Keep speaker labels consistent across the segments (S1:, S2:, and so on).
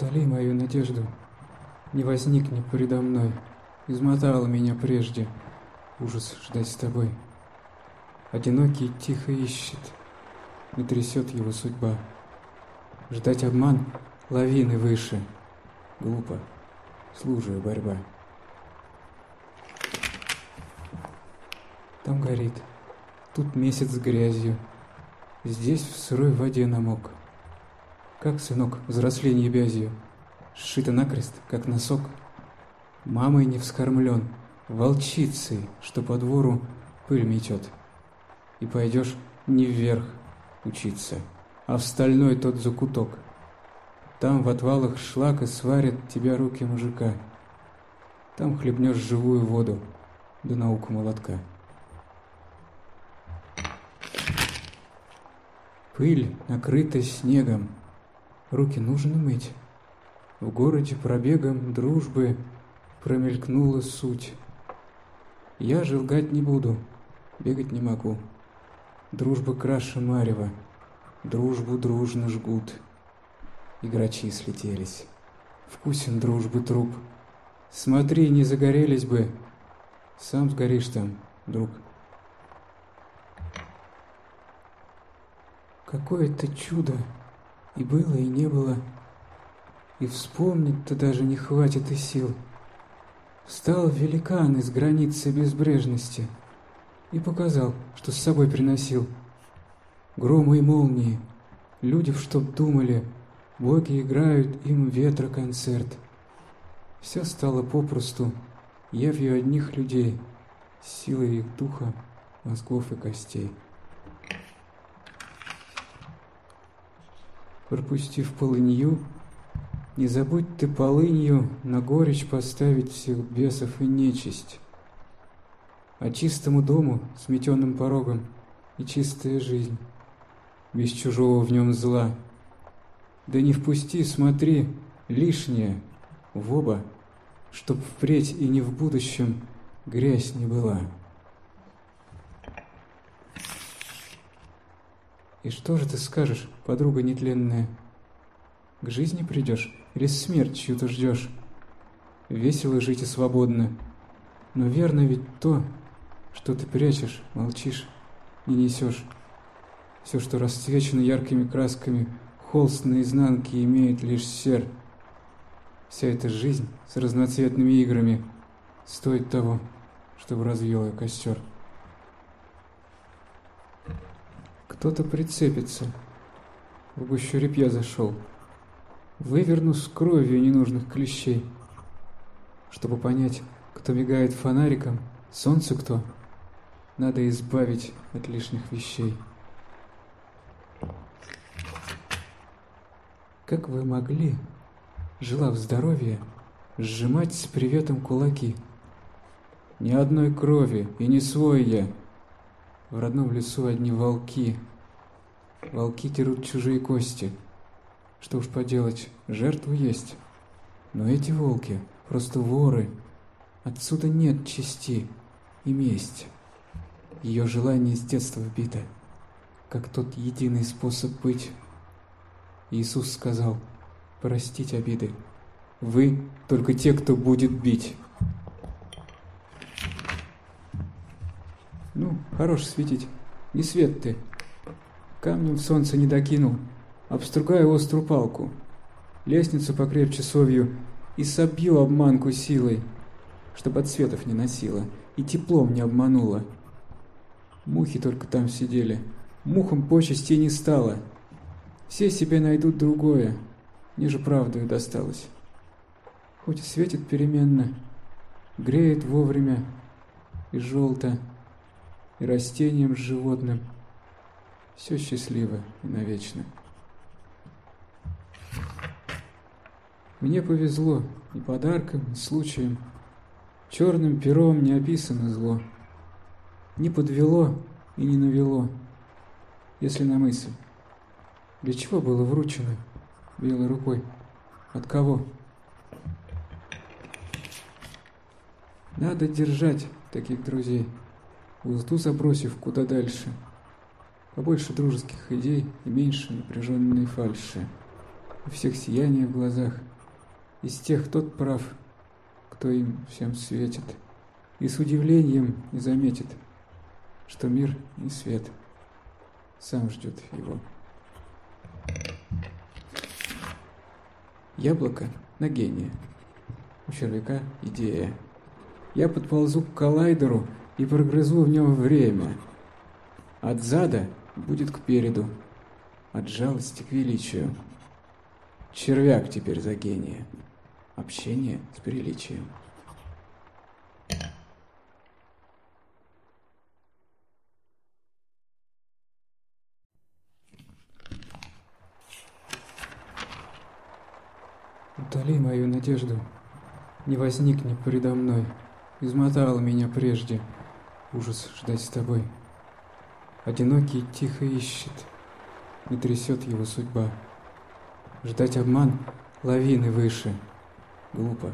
S1: Утоли мою надежду, не возникни предо мной, измотала меня прежде, ужас ждать с тобой. Одинокий тихо ищет, не трясет его судьба. Ждать обман лавины выше, глупо, служая борьба. Там горит, тут месяц с грязью, здесь в сырой воде намок. Как, сынок, взросленье бязью, сшито накрест, как носок. Мамой не вскормлен, волчицей, что по двору пыль метет. И пойдешь не вверх учиться, а в стальной тот закуток. Там в отвалах шлака сварят тебя руки мужика. Там хлебнешь живую воду, да науку молотка. Пыль накрыта снегом, руки нужно мыть. В городе пробегом дружбы промелькнула суть. Я же лгать не буду, бегать не могу. Дружба краше марева, дружбу дружно жгут. И грачи слетелись. Вкусен дружбы труп. Смотри, не загорелись бы. Сам сгоришь там, друг. Какое-то чудо, и было, и не было, и вспомнить-то даже не хватит и сил. Встал великан из границы безбрежности и показал, что с собой приносил. Громы и молнии, люди, чтоб думали, боги играют им ветра концерт. Все стало попросту явью одних людей, силой их духа, мозгов и костей. Пропустив полынью, не забудь ты полынью на горечь поставить всех бесов и нечисть. А чистому дому, сметенным порогом, и чистая жизнь, без чужого в нем зла. Да не впусти, смотри, лишнее в оба, чтоб впредь и не в будущем грязь не была. И что же ты скажешь, подруга нетленная? К жизни придешь или смерть чью-то ждешь? Весело жить и свободно. Но верно ведь то, что ты прячешь, молчишь, не несешь. Все, что расцвечено яркими красками, холст наизнанке имеет лишь сер. Вся эта жизнь с разноцветными играми стоит того, чтобы развел ее костер. Кто-то прицепится. В гущу репья зашел. Выверну с кровью ненужных клещей. Чтобы понять, кто мигает фонариком, солнце кто, надо избавить от лишних вещей. Как вы могли, жила в здоровье, сжимать с приветом кулаки? Ни одной крови, и не свой я, в родном лесу одни волки. Волки терут чужие кости. Что уж поделать, жертву есть. Но эти волки просто воры. Отсюда нет чести и месть. Ее желание с детства вбито, как тот единый способ быть. Иисус сказал, простить обиды. Вы только те, кто будет бить. Ну, хорош светить. Не свет ты. Камнем в солнце не докинул. Обстругаю острую палку. Лестницу покрепче совью и собью обманку силой, чтоб от светов не носила и теплом не обманула. Мухи только там сидели. Мухам почести не стало. Все себе найдут другое, ниже правдою досталось. Хоть и светит переменно, греет вовремя и желто, и растениям, с животным. Все счастливо и навечно. Мне повезло и подарком, и случаем. Черным пером не описано зло. Не подвело и не навело, если на мысль. Для чего было вручено белой рукой? От кого? Надо держать таких друзей узду забросив куда дальше. Побольше дружеских идей и меньше напряженной фальши. У всех сияние в глазах – Из тех тот прав, кто им всем светит, и с удивлением не заметит, что мир не свет, сам ждет его. Яблоко на гения, у червяка идея. Я подползу к коллайдеру и прогрызу в нем время. От зада будет к переду, от жалости к величию. Червяк теперь за гения. Общение с приличием. Утоли мою надежду, не возникни передо мной, измотал меня прежде, ужас ждать с тобой. Одинокий тихо ищет, не трясет его судьба. Ждать обман лавины выше, глупо,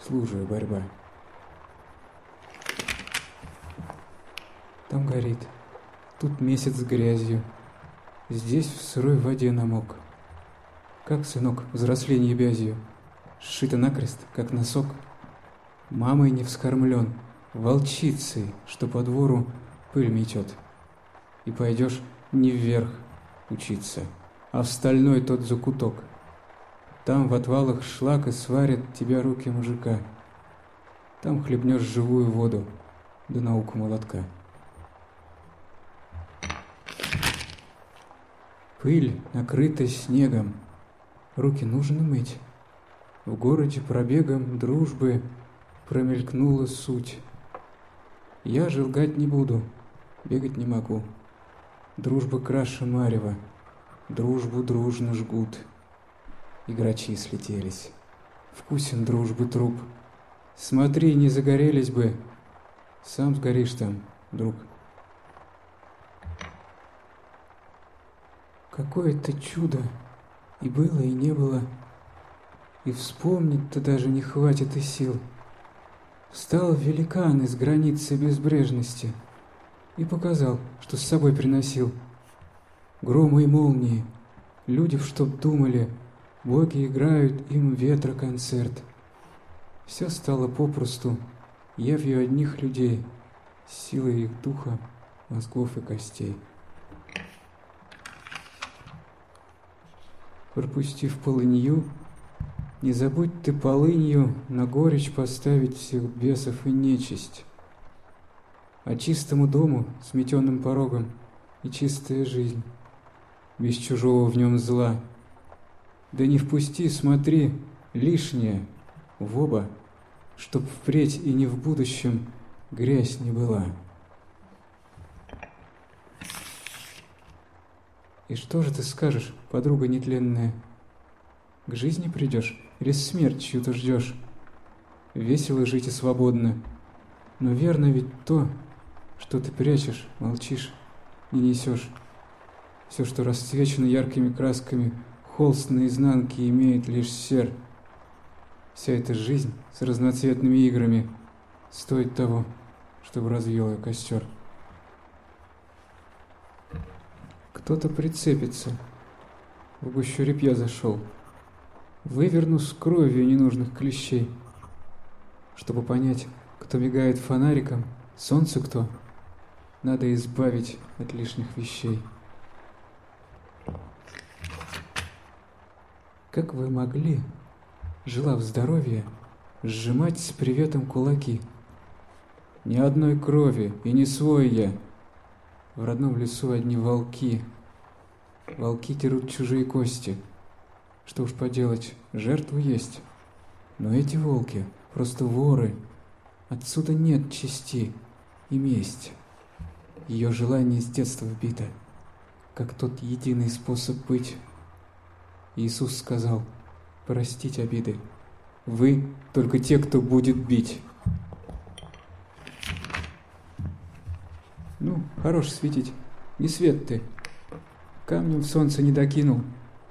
S1: служая борьба. Там горит, тут месяц с грязью, здесь в сырой воде намок. Как, сынок, взросление бязью, сшито накрест, как носок. Мамой не вскормлен, волчицей, что по двору пыль метет. И пойдешь не вверх учиться, а в стальной тот закуток. Там в отвалах шлак и сварят тебя руки мужика. Там хлебнешь живую воду, да науку молотка. Пыль накрыта снегом, руки нужно мыть. В городе пробегом дружбы промелькнула суть. Я же лгать не буду, бегать не могу. Дружба краше марева, дружбу дружно жгут. И грачи слетелись. Вкусен дружбы труп. Смотри, не загорелись бы. Сам сгоришь там, друг. Какое-то чудо и было, и не было. И вспомнить-то даже не хватит и сил. Встал великан из границы безбрежности и показал, что с собой приносил. Громы и молнии, люди, чтоб думали, боги играют им ветра концерт. Все стало попросту явью одних людей, силой их духа, мозгов и костей. пропустив полынью, не забудь ты полынью на горечь поставить всех бесов и нечисть. А чистому дому, сметенным порогом, и чистая жизнь, без чужого в нем зла. Да не впусти, смотри, лишнее в оба, чтоб впредь и не в будущем грязь не была. И что же ты скажешь, подруга нетленная? К жизни придешь или смерть чью-то ждешь? Весело жить и свободно. Но верно ведь то, что ты прячешь, молчишь, не несешь. Все, что расцвечено яркими красками, холст наизнанке имеет лишь сер. Вся эта жизнь с разноцветными играми стоит того, чтобы развел ее костер. Кто-то прицепится. В гущу репья зашел. Выверну с кровью ненужных клещей. Чтобы понять, кто мигает фонариком, солнце кто, надо избавить от лишних вещей. Как вы могли, жила в здоровье, сжимать с приветом кулаки? Ни одной крови, и не свой я. В родном лесу одни волки — Волки дерут чужие кости. Что уж поделать, жертву есть. Но эти волки просто воры. Отсюда нет чести и месть. Ее желание с детства вбито, как тот единый способ быть. Иисус сказал, простить обиды. Вы только те, кто будет бить. Ну, хорош светить. Не свет ты, Камнем в солнце не докинул,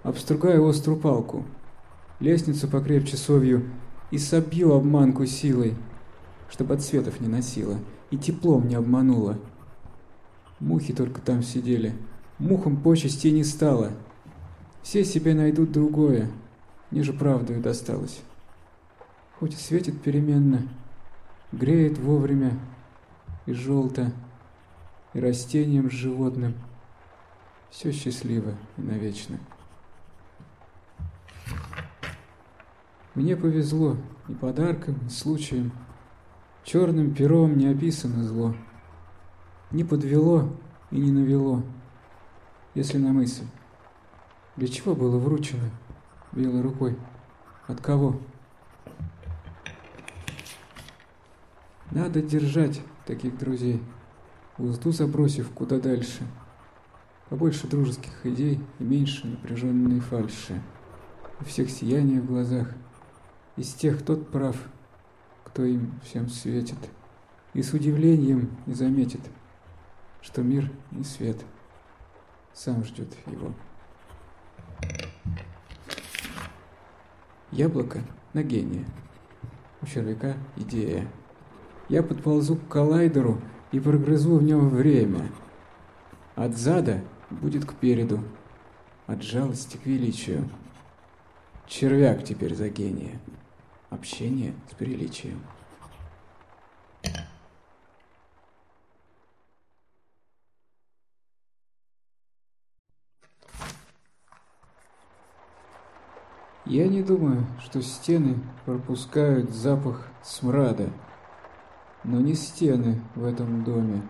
S1: обстругаю острую палку, лестницу покрепче совью и собью обманку силой, чтоб от светов не носила и теплом не обманула. Мухи только там сидели, мухам почести не стало. Все себе найдут другое, ниже правдою досталось. Хоть и светит переменно, греет вовремя и желто, и растениям с животным. Все счастливо и навечно. Мне повезло и подарком, и случаем. Черным пером не описано зло. Не подвело и не навело, если на мысль. Для чего было вручено белой рукой? От кого? Надо держать таких друзей, узду забросив куда дальше. Побольше дружеских идей и меньше напряженной фальши. У всех сияние в глазах. Из тех тот прав, кто им всем светит. И с удивлением не заметит, что мир не свет, сам ждет его. Яблоко на гения. У червяка идея. Я подползу к коллайдеру и прогрызу в нем время. От зада будет к переду, от жалости к величию. Червяк теперь за гения. Общение с приличием. Я не думаю, что стены пропускают запах смрада, но не стены в этом доме.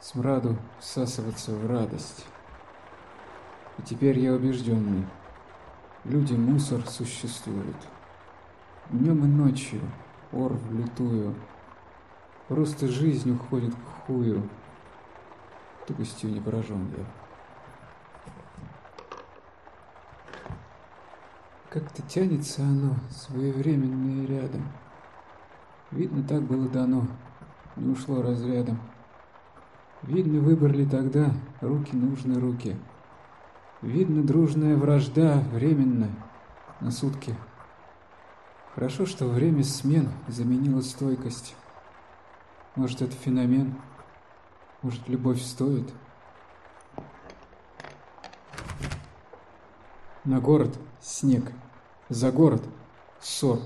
S1: Смраду всасываться в радость. И теперь я убежденный. Люди мусор существуют. Днем и ночью, ор влитую. Просто жизнь уходит к хую. Тупостью не поражен я. Как-то тянется оно, своевременное рядом. Видно, так было дано, не ушло разрядом. Видно, выбрали тогда руки нужны руки. Видно, дружная вражда временно, на сутки. Хорошо, что время смен заменило стойкость. Может, это феномен? Может, любовь стоит? На город снег — за город ссор.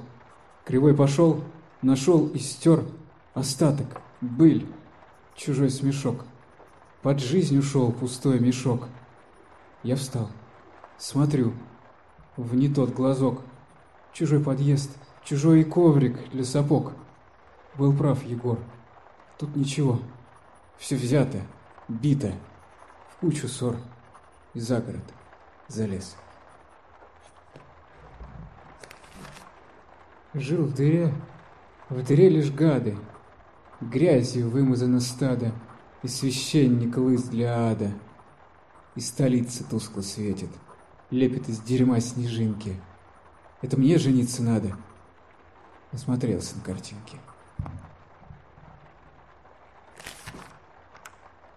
S1: Кривой пошел, нашел и стер остаток, быль, чужой смешок. Под жизнь ушел пустой мешок. Я встал, смотрю, в не тот глазок. Чужой подъезд, чужой коврик для сапог. Был прав Егор. Тут ничего. Все взято, бито, в кучу ссор. И за город залез. Жил в дыре, в дыре лишь гады, Грязью вымазано стадо, И священник лыс для ада. И столица тускло светит, Лепит из дерьма снежинки. Это мне жениться надо. Насмотрелся на картинки.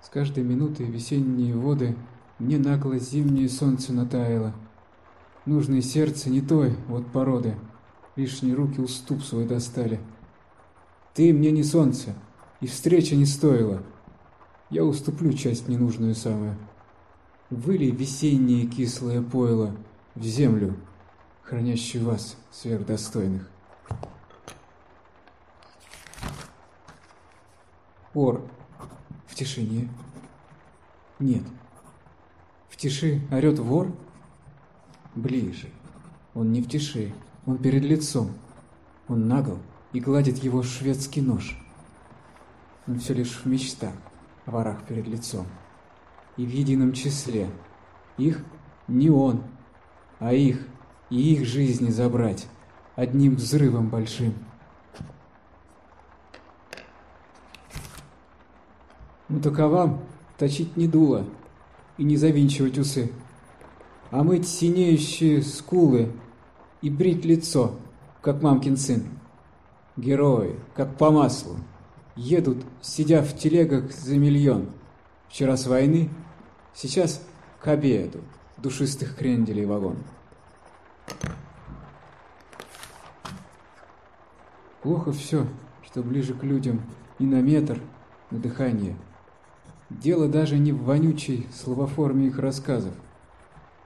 S1: С каждой минутой весенние воды Мне нагло зимнее солнце натаяло. Нужное сердце не той вот породы — лишние руки уступ свой достали. Ты мне не солнце, и встреча не стоила. Я уступлю часть ненужную самую. Выли весеннее кислое пойло в землю, хранящую вас, сверхдостойных. Ор в тишине. Нет. В тиши орет вор? Ближе. Он не в тиши. Он перед лицом. Он нагл и гладит его шведский нож. Он все лишь в мечтах, о ворах перед лицом. И в едином числе. Их не он, а их и их жизни забрать одним взрывом большим. Ну таковам точить не дуло и не завинчивать усы, а мыть синеющие скулы и брить лицо, как мамкин сын. Герои, как по маслу, едут, сидя в телегах за миллион. Вчера с войны, сейчас к обеду, душистых кренделей вагон. Плохо все, что ближе к людям, и на метр, на дыхание. Дело даже не в вонючей словоформе их рассказов.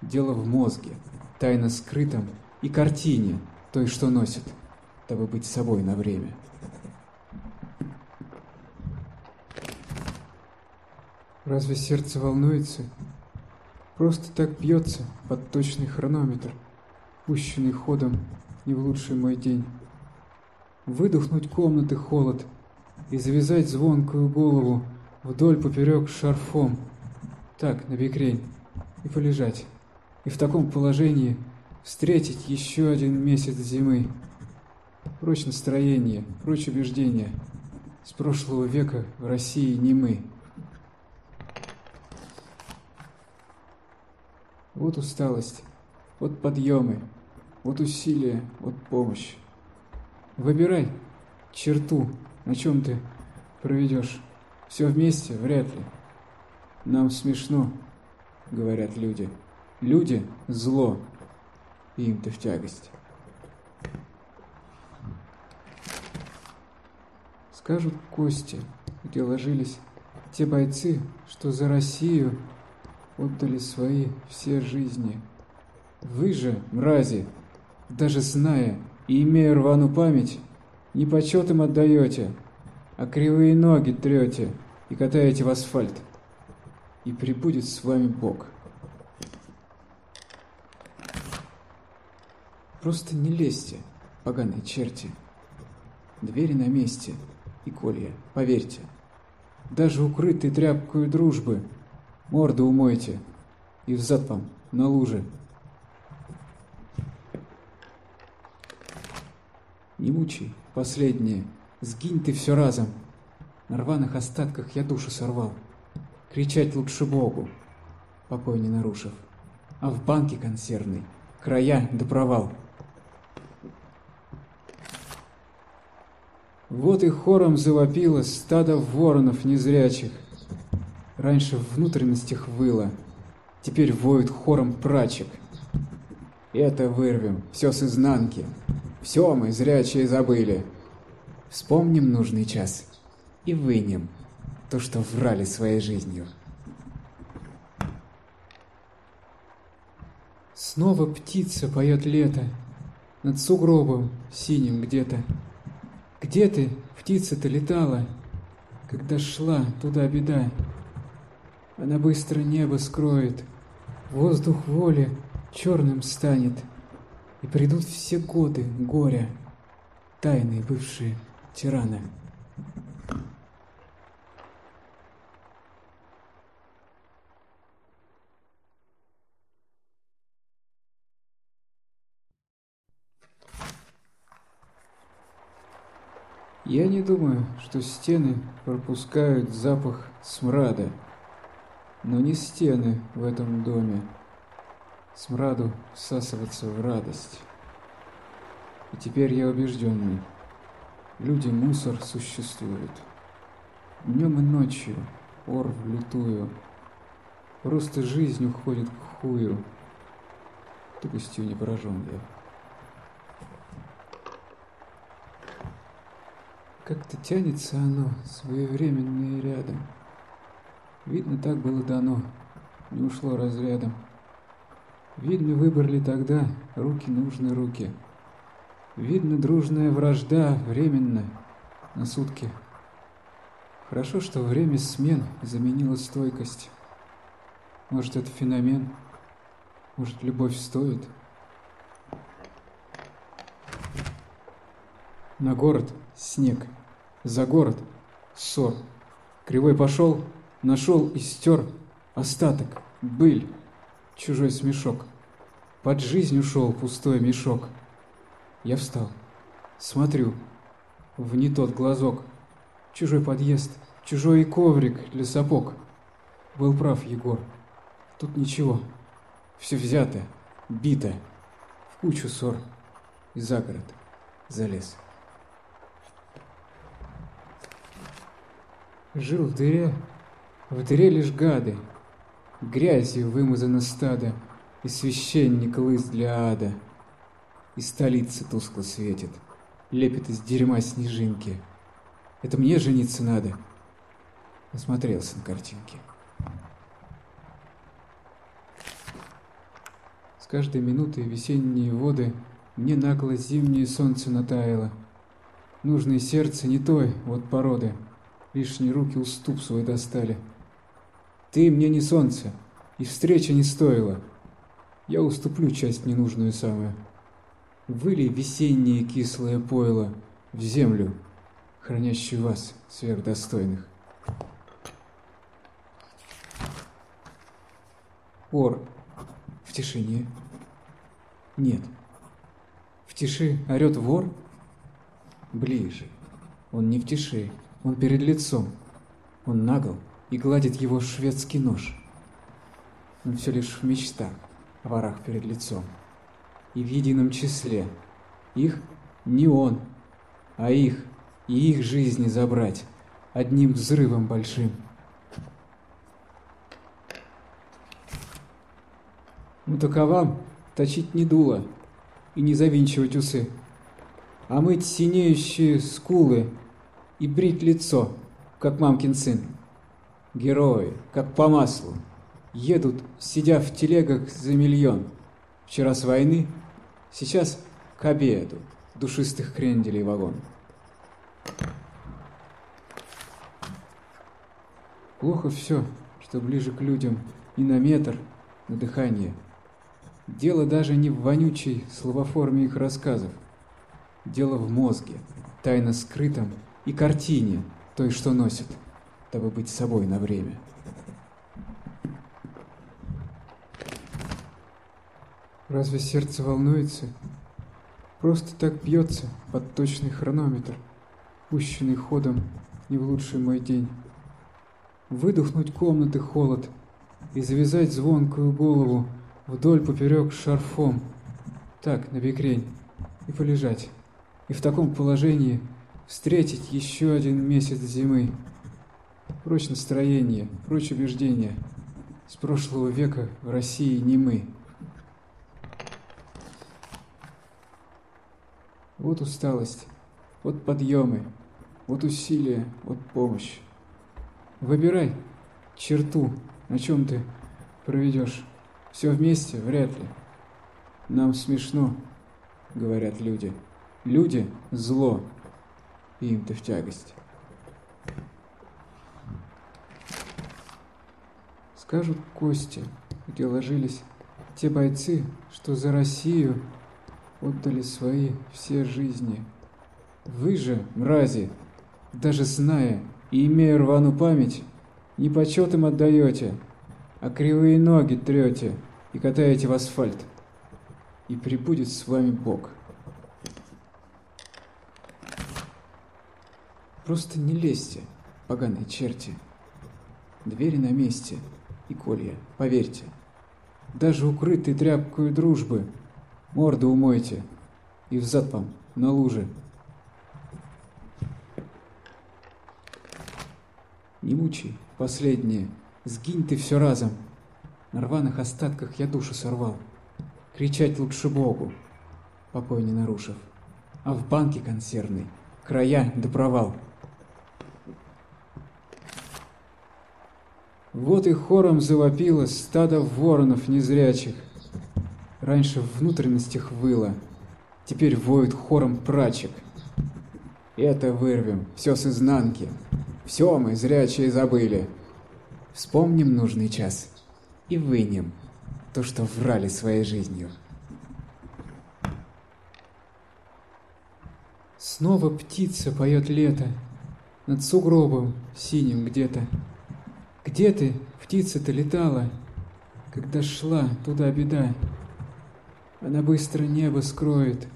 S1: Дело в мозге, тайно скрытом и картине, той, что носит. дабы быть собой на время. Разве сердце волнуется? Просто так бьется под точный хронометр, пущенный ходом не в лучший мой день. Выдохнуть комнаты холод и завязать звонкую голову вдоль поперек шарфом, так, на бекрень, и полежать. И в таком положении встретить еще один месяц зимы. Прочь настроение, прочь убеждения. С прошлого века в России не мы. Вот усталость, вот подъемы, вот усилия, вот помощь. Выбирай черту, на чем ты проведешь. Все вместе вряд ли. Нам смешно, говорят люди. Люди – зло, и им-то в тягость. Скажут кости, где ложились те бойцы, что за Россию отдали свои все жизни. Вы же, мрази, даже зная и имея рваную память, не почет им отдаете, а кривые ноги трете и катаете в асфальт. И прибудет с вами Бог. Просто не лезьте, поганые черти. Двери на месте, и колья, поверьте. Даже укрытые тряпкой дружбы Морды умойте и взад вам на луже. Не мучай, последнее, сгинь ты все разом. На рваных остатках я душу сорвал. Кричать лучше Богу, покой не нарушив. А в банке консервной края да провал. Вот и хором завопило стадо воронов незрячих. Раньше в внутренностях выло, теперь воют хором прачек. Это вырвем, все с изнанки. Все мы зрячие забыли. Вспомним нужный час и вынем то, что врали своей жизнью. Снова птица поет лето над сугробом синим где-то. Где ты, птица-то летала, когда шла туда беда? Она быстро небо скроет, воздух воли черным станет, и придут все годы горя, тайные бывшие тираны. Я не думаю, что стены пропускают запах смрада но не стены в этом доме. Смраду всасываться в радость. И теперь я убежденный. Люди мусор существуют. Днем и ночью, ор влитую. Просто жизнь уходит к хую. Тупостью не поражен я. Как-то тянется оно, своевременно и рядом. Видно, так было дано, не ушло разрядом. Видно, выбрали тогда руки нужны руки. Видно, дружная вражда временно, на сутки. Хорошо, что время смен заменило стойкость. Может, это феномен? Может, любовь стоит? На город снег, за город ссор. Кривой пошел, Нашел и стер остаток, быль, чужой смешок. Под жизнь ушел пустой мешок. Я встал, смотрю, в не тот глазок. Чужой подъезд, чужой коврик для сапог. Был прав Егор. Тут ничего. Все взято, бито, в кучу ссор. И за город залез. Жил в дыре, в дыре лишь гады, грязью вымазано стадо, И священник лыс для ада. И столица тускло светит, лепит из дерьма снежинки. Это мне жениться надо. Осмотрелся на картинке. С каждой минутой весенние воды Мне нагло зимнее солнце натаяло. Нужное сердце не той вот породы. Лишние руки уступ свой достали. Ты мне не солнце, и встреча не стоила. Я уступлю часть ненужную самую. Выли весеннее кислое пойло в землю, хранящую вас, сверхдостойных. Ор в тишине. Нет. В тиши орет вор? Ближе. Он не в тиши, он перед лицом. Он нагл и гладит его шведский нож. Он все лишь в мечтах, ворах перед лицом и в едином числе. Их не он, а их и их жизни забрать одним взрывом большим. Ну таковам точить не дуло и не завинчивать усы, а мыть синеющие скулы и брить лицо, как мамкин сын. Герои, как по маслу, едут, сидя в телегах за миллион. Вчера с войны Сейчас к обеду. Душистых кренделей вагон. Плохо все, что ближе к людям и на метр, на дыхание. Дело даже не в вонючей словоформе их рассказов. Дело в мозге, тайно скрытом и картине той, что носит, дабы быть собой на время. Разве сердце волнуется? Просто так бьется под точный хронометр, пущенный ходом не в лучший мой день. Выдохнуть комнаты холод и завязать звонкую голову вдоль поперек шарфом, так, на бекрень, и полежать. И в таком положении встретить еще один месяц зимы. Прочь настроение, прочь убеждения. С прошлого века в России не мы. Вот усталость, вот подъемы, вот усилия, вот помощь. Выбирай черту, на чем ты проведешь. Все вместе вряд ли. Нам смешно, говорят люди. Люди – зло, и им-то в тягость. Скажут кости, где ложились те бойцы, что за Россию – отдали свои все жизни. Вы же, мрази, даже зная и имея рваную память, не почет им отдаете, а кривые ноги трете и катаете в асфальт. И прибудет с вами Бог. Просто не лезьте, поганые черти. Двери на месте и колья, поверьте. Даже укрытые тряпкой дружбы – Морды умойте. И взад вам, на луже. Не мучай, последнее. Сгинь ты все разом. На рваных остатках я душу сорвал. Кричать лучше Богу, покой не нарушив. А в банке консервной края да провал. Вот и хором завопило стадо воронов незрячих. Раньше в внутренностях выло, теперь воют хором прачек. Это вырвем, все с изнанки. Все мы зрячие забыли. Вспомним нужный час и вынем то, что врали своей жизнью. Снова птица поет лето над сугробом синим где-то. Где ты, птица-то летала, когда шла туда беда? Она быстро небо скроет,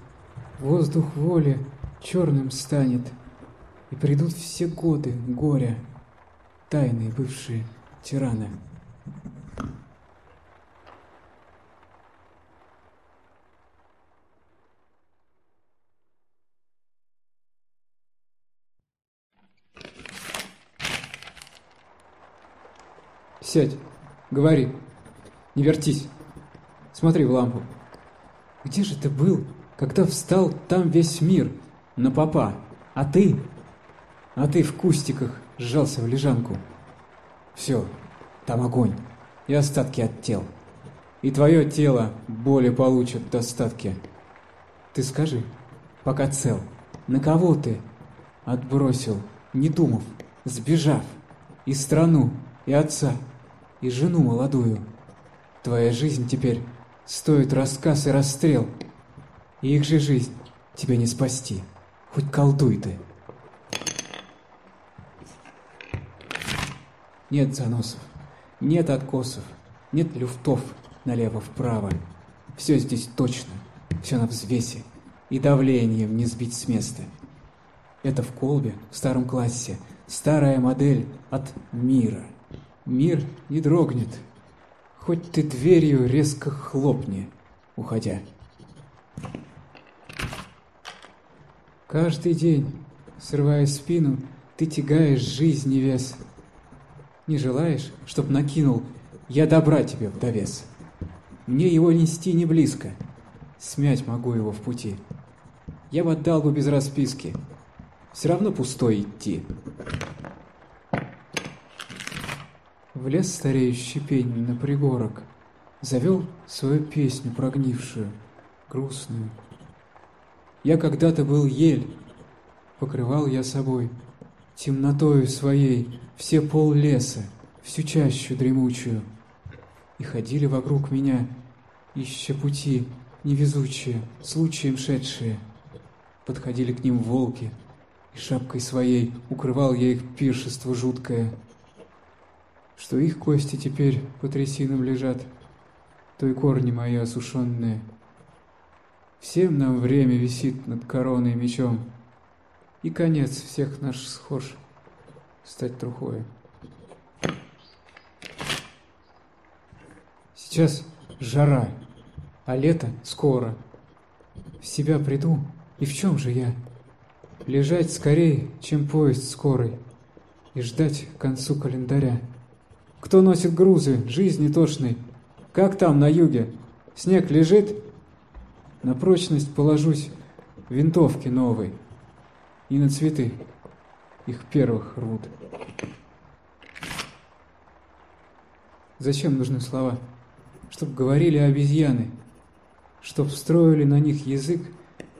S1: воздух воли черным станет, и придут все годы горя, тайные бывшие тираны. Сядь, говори, не вертись, смотри в лампу. Где же ты был, когда встал там весь мир на попа? А ты? А ты в кустиках сжался в лежанку. Все, там огонь и остатки от тел. И твое тело боли получат достатки. Ты скажи, пока цел, на кого ты отбросил, не думав, сбежав, и страну, и отца, и жену молодую? Твоя жизнь теперь стоит рассказ и расстрел, и их же жизнь тебе не спасти, хоть колдуй ты. Нет заносов, нет откосов, нет люфтов налево-вправо. Все здесь точно, все на взвесе, и давлением не сбить с места. Это в колбе, в старом классе, старая модель от мира. Мир не дрогнет, хоть ты дверью резко хлопни, уходя. Каждый день, срывая спину, ты тягаешь жизни вес — не желаешь, чтоб накинул я добра тебе в довес? Мне его нести не близко, смять могу его в пути. Я бы отдал бы без расписки, все равно пустой идти. Влез стареющий пень на пригорок, завел свою песню прогнившую, грустную. Я когда-то был ель, покрывал я собой темнотою своей все пол леса, всю чащу дремучую. И ходили вокруг меня, ища пути, невезучие, случаем шедшие. Подходили к ним волки, и шапкой своей укрывал я их пиршество жуткое. Что их кости теперь по трясинам лежат, то и корни мои осушенные. Всем нам время висит над короной мечом, и конец всех наш схож стать трухой. Сейчас жара, а лето скоро. В себя приду, и в чем же я? Лежать скорее, чем поезд скорый, и ждать к концу календаря. Кто носит грузы, жизни тошной? Как там на юге? Снег лежит? На прочность положусь винтовки новой и на цветы. Их первых рвут. Зачем нужны слова? Чтоб говорили обезьяны, Чтоб строили на них язык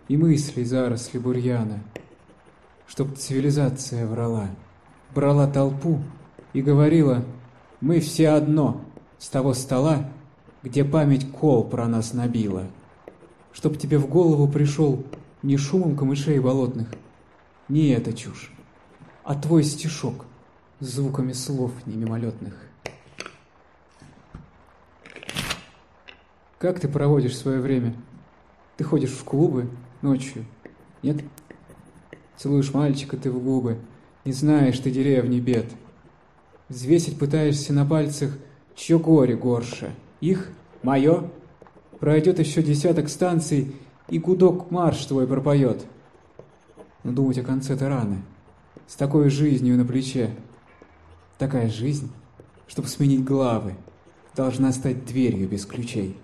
S1: и мысли заросли бурьяна, Чтоб цивилизация врала, брала толпу и говорила «Мы все одно» с того стола, где память кол про нас набила. Чтоб тебе в голову пришел не шумом камышей болотных, не эта чушь, а твой стишок с звуками слов немимолетных. Как ты проводишь свое время? Ты ходишь в клубы ночью? Нет? Целуешь мальчика ты в губы, не знаешь ты деревни бед. Взвесить пытаешься на пальцах, чье горе горше. Их? Мое? Пройдет еще десяток станций, и гудок марш твой пропоет — но думать о конце-то рано. С такой жизнью на плече. Такая жизнь, чтобы сменить главы, должна стать дверью без ключей.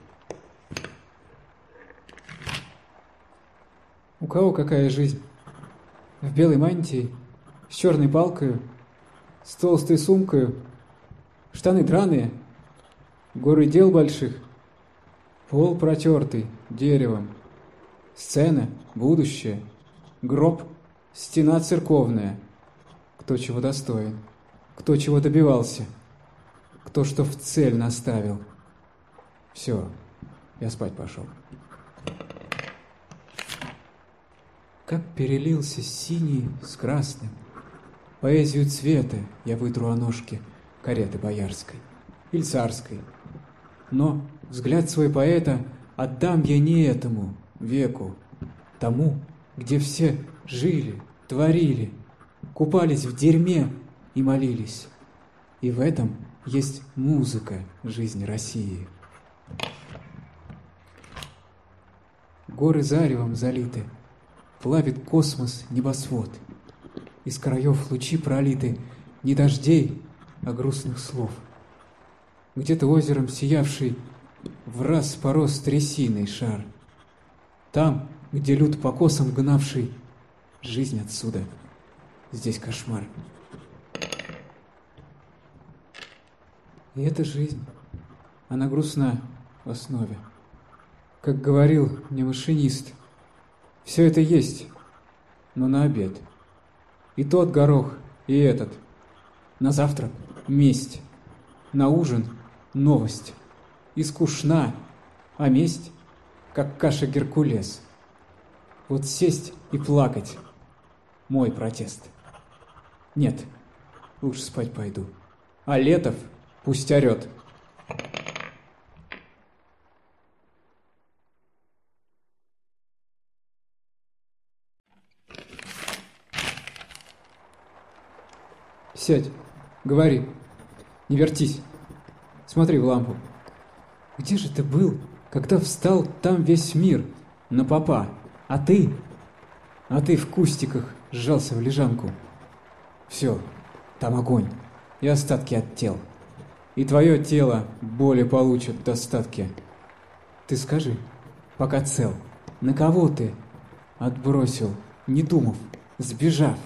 S1: У кого какая жизнь? В белой мантии, с черной палкой, с толстой сумкой, штаны драные, горы дел больших, пол протертый деревом, сцена, будущее — Гроб — стена церковная. Кто чего достоин, кто чего добивался, кто что в цель наставил. Все, я спать пошел. Как перелился синий с красным. Поэзию цвета я вытру о ножке кареты боярской или царской. Но взгляд свой поэта отдам я не этому веку, тому, где все жили, творили, купались в дерьме и молились. И в этом есть музыка жизни России. Горы заревом залиты, плавит космос небосвод. Из краев лучи пролиты не дождей, а грустных слов. Где-то озером сиявший в раз порос трясиной шар. Там где люд по косам гнавший жизнь отсюда. Здесь кошмар. И эта жизнь, она грустна в основе. Как говорил мне машинист, Все это есть, но на обед. И тот горох, и этот. На завтрак — месть. На ужин — новость. И скучна, а месть — как каша Геркулес. Вот сесть и плакать — мой протест. Нет, лучше спать пойду. А Летов пусть орет. Сядь, говори, не вертись, смотри в лампу. Где же ты был, когда встал там весь мир на попа, а ты, а ты в кустиках сжался в лежанку? Все, там огонь и остатки от тел. И твое тело боли получит достатки. Ты скажи, пока цел, на кого ты отбросил, не думав, сбежав,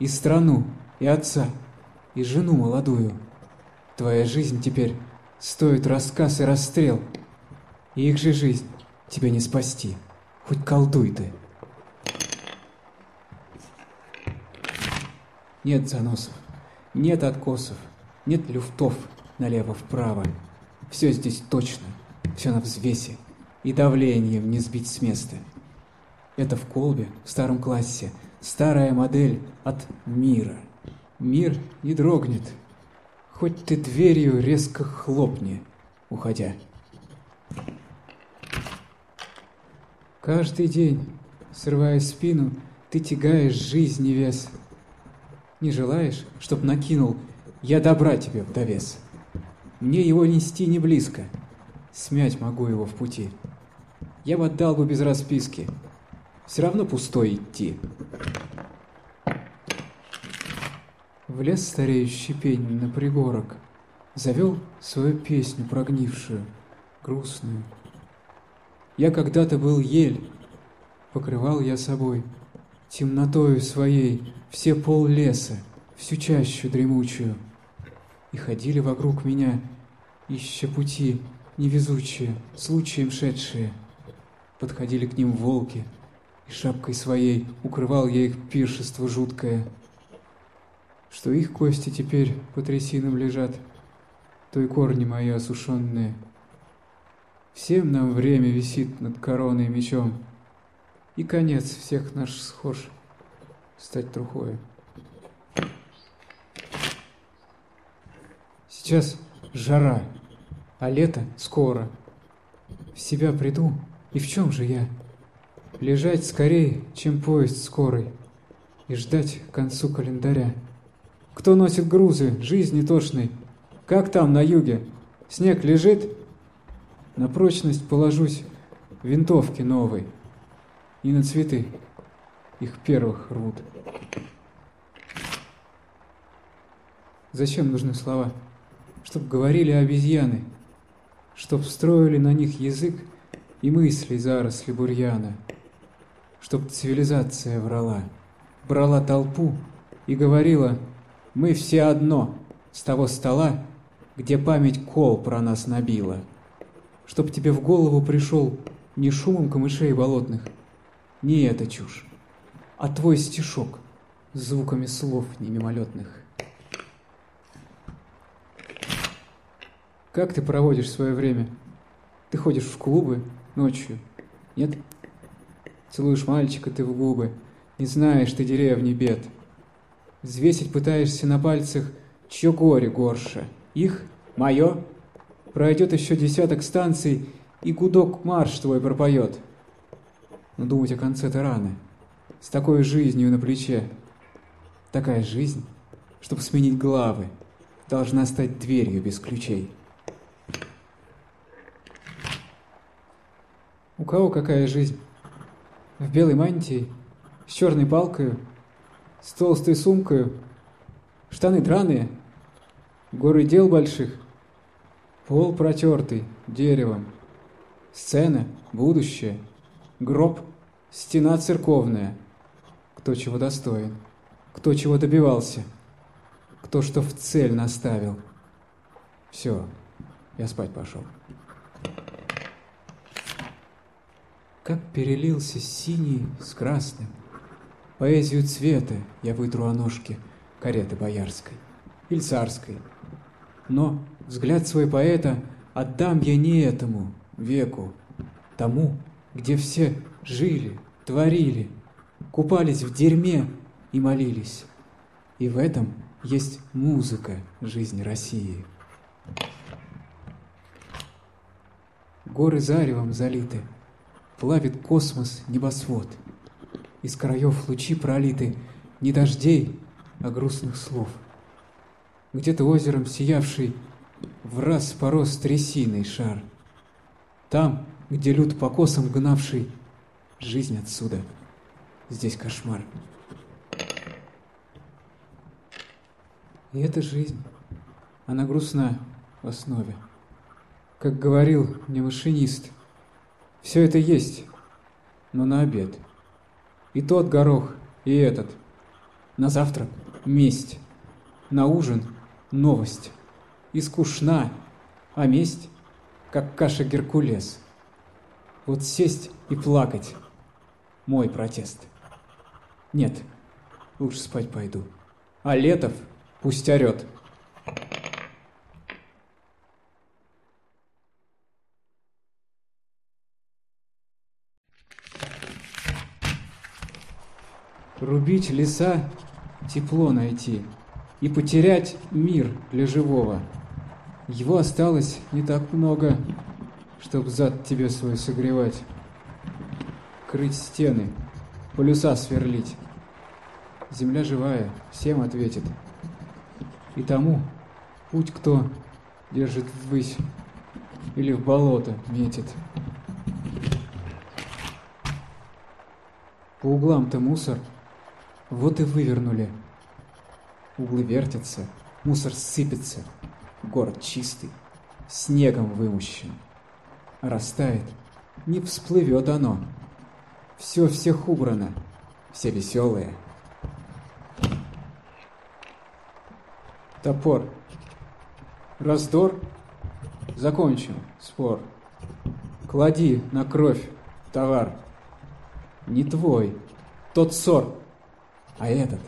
S1: и страну, и отца, и жену молодую. Твоя жизнь теперь стоит рассказ и расстрел. И их же жизнь тебе не спасти, хоть колдуй ты. Нет заносов, нет откосов, нет люфтов налево-вправо. Все здесь точно, все на взвесе, и давлением не сбить с места. Это в колбе, в старом классе, старая модель от мира. Мир не дрогнет, хоть ты дверью резко хлопни, уходя. Каждый день, срывая спину, ты тягаешь жизни вес. Не желаешь, чтоб накинул, я добра тебе в довес. Мне его нести не близко, смять могу его в пути. Я бы отдал бы без расписки, все равно пустой идти. Влез стареющий пень на пригорок, Завел свою песню прогнившую, грустную. Я когда-то был ель, покрывал я собой, Темнотою своей все пол леса, Всю чащу дремучую. И ходили вокруг меня, ища пути, Невезучие, случаем шедшие. Подходили к ним волки, и шапкой своей Укрывал я их пиршество жуткое — что их кости теперь по трясинам лежат, то и корни мои осушенные. Всем нам время висит над короной мечом, и конец всех наш схож стать трухою. Сейчас жара, а лето скоро. В себя приду, и в чем же я? Лежать скорее, чем поезд скорый, и ждать к концу календаря. Кто носит грузы, жизни тошной? Как там, на юге? Снег лежит? На прочность положусь винтовки новой. И на цветы их первых рвут. Зачем нужны слова? Чтоб говорили обезьяны, Чтоб строили на них язык и мысли заросли бурьяна, Чтоб цивилизация врала, брала толпу и говорила мы все одно с того стола, где память кол про нас набила. Чтоб тебе в голову пришел не шумом камышей болотных, не эта чушь, а твой стишок с звуками слов немимолетных. Как ты проводишь свое время? Ты ходишь в клубы ночью? Нет? Целуешь мальчика ты в губы, не знаешь ты деревни бед — Взвесить пытаешься на пальцах, чье горе горше. Их? Мое? Пройдет еще десяток станций, и гудок марш твой пропоет. Но думать о конце-то рано. С такой жизнью на плече. Такая жизнь, чтобы сменить главы, должна стать дверью без ключей. У кого какая жизнь? В белой мантии, с черной палкой, с толстой сумкой, штаны драные, горы дел больших, пол протертый деревом, сцена, будущее, гроб, стена церковная, кто чего достоин, кто чего добивался, кто что в цель наставил. Все, я спать пошел. как перелился синий с красным. Поэзию цвета я вытру о ножке кареты боярской или царской. Но взгляд свой поэта отдам я не этому веку, тому, где все жили, творили, купались в дерьме и молились. И в этом есть музыка жизни России. Горы заревом залиты, плавит космос небосвод. Из краев лучи пролиты не дождей, а грустных слов. Где-то озером сиявший в раз порос трясиной шар. Там, где люд по косам гнавший, жизнь отсюда, здесь кошмар. И это жизнь. Она грустна в основе. Как говорил мне машинист, все это есть, но на обед. И тот горох, и этот. На завтрак месть, на ужин новость. И скучна, а месть, как каша Геркулес. Вот сесть и плакать — мой протест. Нет, лучше спать пойду. А Летов — Пусть орет. Рубить леса, тепло найти и потерять мир для живого. Его осталось не так много, чтоб зад тебе свой согревать. Крыть стены, полюса сверлить. Земля живая, всем ответит — и тому путь кто держит ввысь или в болото метит. По углам-то мусор, вот и вывернули. Углы вертятся, мусор сыпется, город чистый, снегом вымощен. растает, не всплывет оно. Все всех убрано, все веселые — Топор. Раздор. Закончен спор. Клади на кровь товар. Не твой, тот ссор, а этот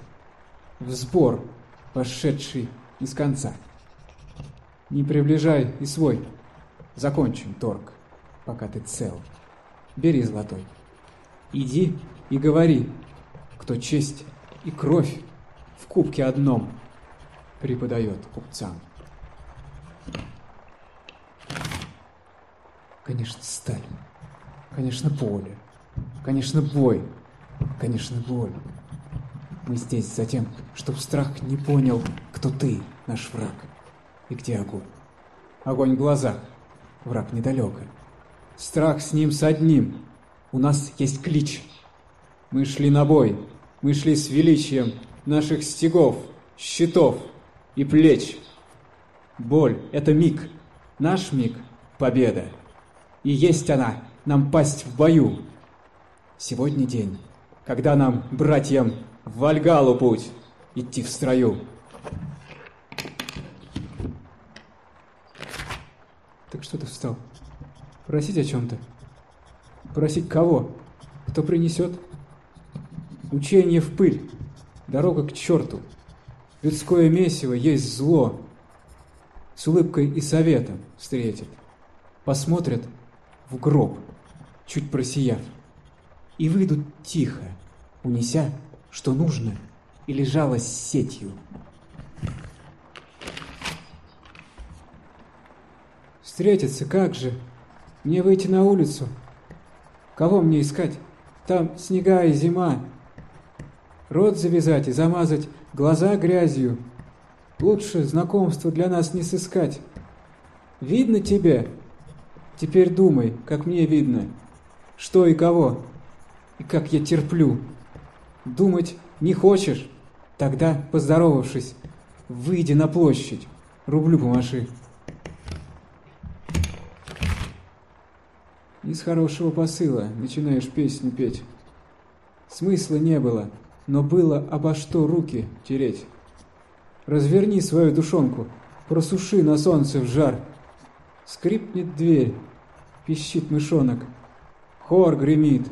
S1: в сбор, пошедший из конца. Не приближай и свой. Закончен торг, пока ты цел. Бери золотой. Иди и говори, кто честь и кровь в кубке одном — преподает купцам. Конечно, сталь, конечно, поле, конечно, бой, конечно, боль. Мы здесь за тем, чтоб страх не понял, кто ты, наш враг, и где огонь. Огонь в глазах, враг недалеко. Страх с ним с одним. У нас есть клич. Мы шли на бой, мы шли с величием наших стегов, щитов, и плеч. Боль — это миг, наш миг — победа. И есть она, нам пасть в бою. Сегодня день, когда нам, братьям, в Вальгалу путь, идти в строю. Так что ты встал? Просить о чем-то? Просить кого? Кто принесет? Учение в пыль, дорога к черту — Людское месиво есть зло. С улыбкой и советом встретит. Посмотрят в гроб, чуть просияв. И выйдут тихо, унеся, что нужно, и лежало сетью. Встретиться как же? Мне выйти на улицу? Кого мне искать? Там снега и зима. Рот завязать и замазать глаза грязью. Лучше знакомства для нас не сыскать. Видно тебе? Теперь думай, как мне видно. Что и кого. И как я терплю. Думать не хочешь? Тогда, поздоровавшись, выйди на площадь. Рублю помаши. Из хорошего посыла начинаешь песню петь. Смысла не было но было обо что руки тереть. Разверни свою душонку, просуши на солнце в жар. Скрипнет дверь, пищит мышонок. Хор гремит,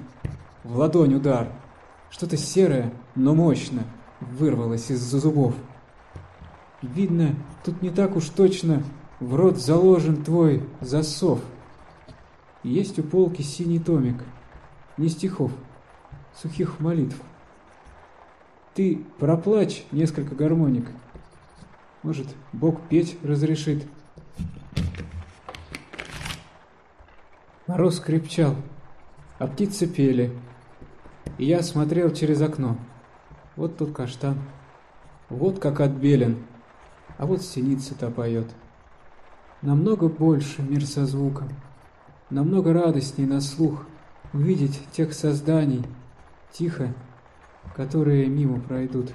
S1: в ладонь удар. Что-то серое, но мощно вырвалось из-за зубов. Видно, тут не так уж точно в рот заложен твой засов. Есть у полки синий томик, не стихов, сухих молитв. Ты проплачь несколько гармоник. Может, Бог петь разрешит. Мороз крепчал, а птицы пели. И я смотрел через окно. Вот тут каштан, вот как отбелен, а вот синица-то поет. Намного больше мир со звуком, намного радостней на слух увидеть тех созданий, тихо, которые мимо пройдут.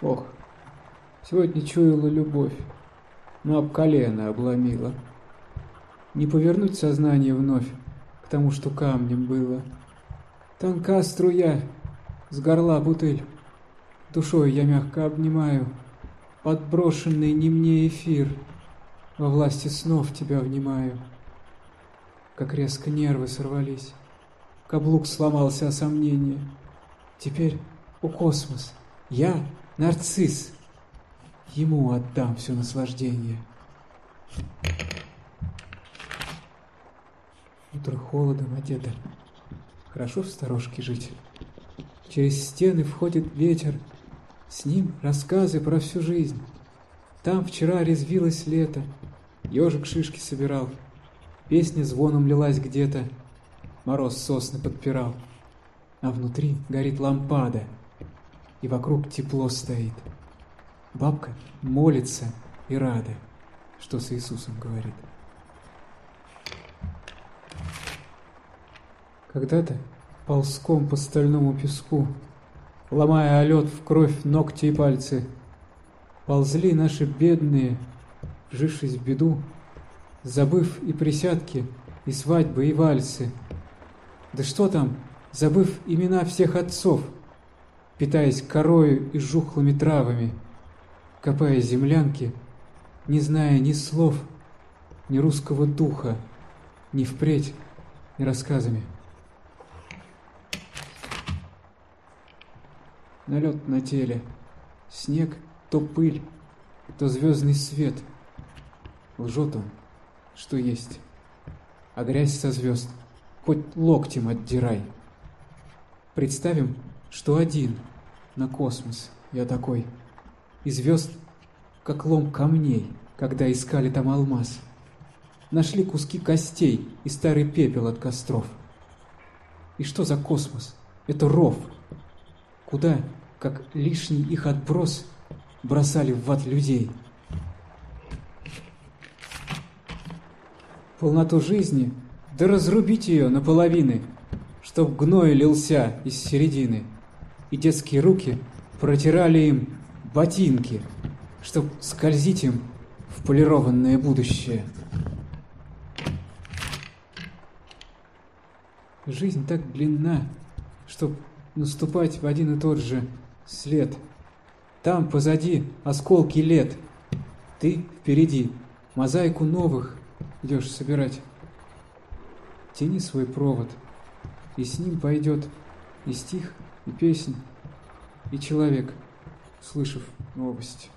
S1: Ох, сегодня чуяла любовь но об колено обломила. Не повернуть сознание вновь тому, что камнем было. Тонка струя, с горла бутыль. Душой я мягко обнимаю подброшенный не мне эфир. Во власти снов тебя внимаю. Как резко нервы сорвались. Каблук сломался о сомнение. Теперь, у космос, я нарцисс. Ему отдам все наслаждение. Утро холодом одето. Хорошо в сторожке жить. Через стены входит ветер. С ним рассказы про всю жизнь. Там вчера резвилось лето. Ежик шишки собирал. Песня звоном лилась где-то. Мороз сосны подпирал. А внутри горит лампада. И вокруг тепло стоит. Бабка молится и рада, что с Иисусом говорит. Когда-то ползком по стальному песку, ломая олет в кровь ногти и пальцы, ползли наши бедные, вжившись в беду, забыв и присядки, и свадьбы, и вальсы. Да что там, забыв имена всех отцов, питаясь корою и жухлыми травами — копая землянки, не зная ни слов, ни русского духа, ни впредь, ни рассказами. Налет на теле, снег, то пыль, то звездный свет. Лжет он, что есть, а грязь со звезд хоть локтем отдирай. Представим, что один на космос я такой — и звезд, как лом камней, когда искали там алмаз. Нашли куски костей и старый пепел от костров. И что за космос? Это ров. Куда, как лишний их отброс, бросали в ад людей. Полноту жизни, да разрубить ее наполовины, чтоб гной лился из середины, и детские руки протирали им ботинки, чтоб скользить им в полированное будущее. Жизнь так длинна, чтоб наступать в один и тот же след. Там позади осколки лет, ты впереди мозаику новых идешь собирать. Тяни свой провод, и с ним пойдет и стих, и песнь, и человек — слышав новость.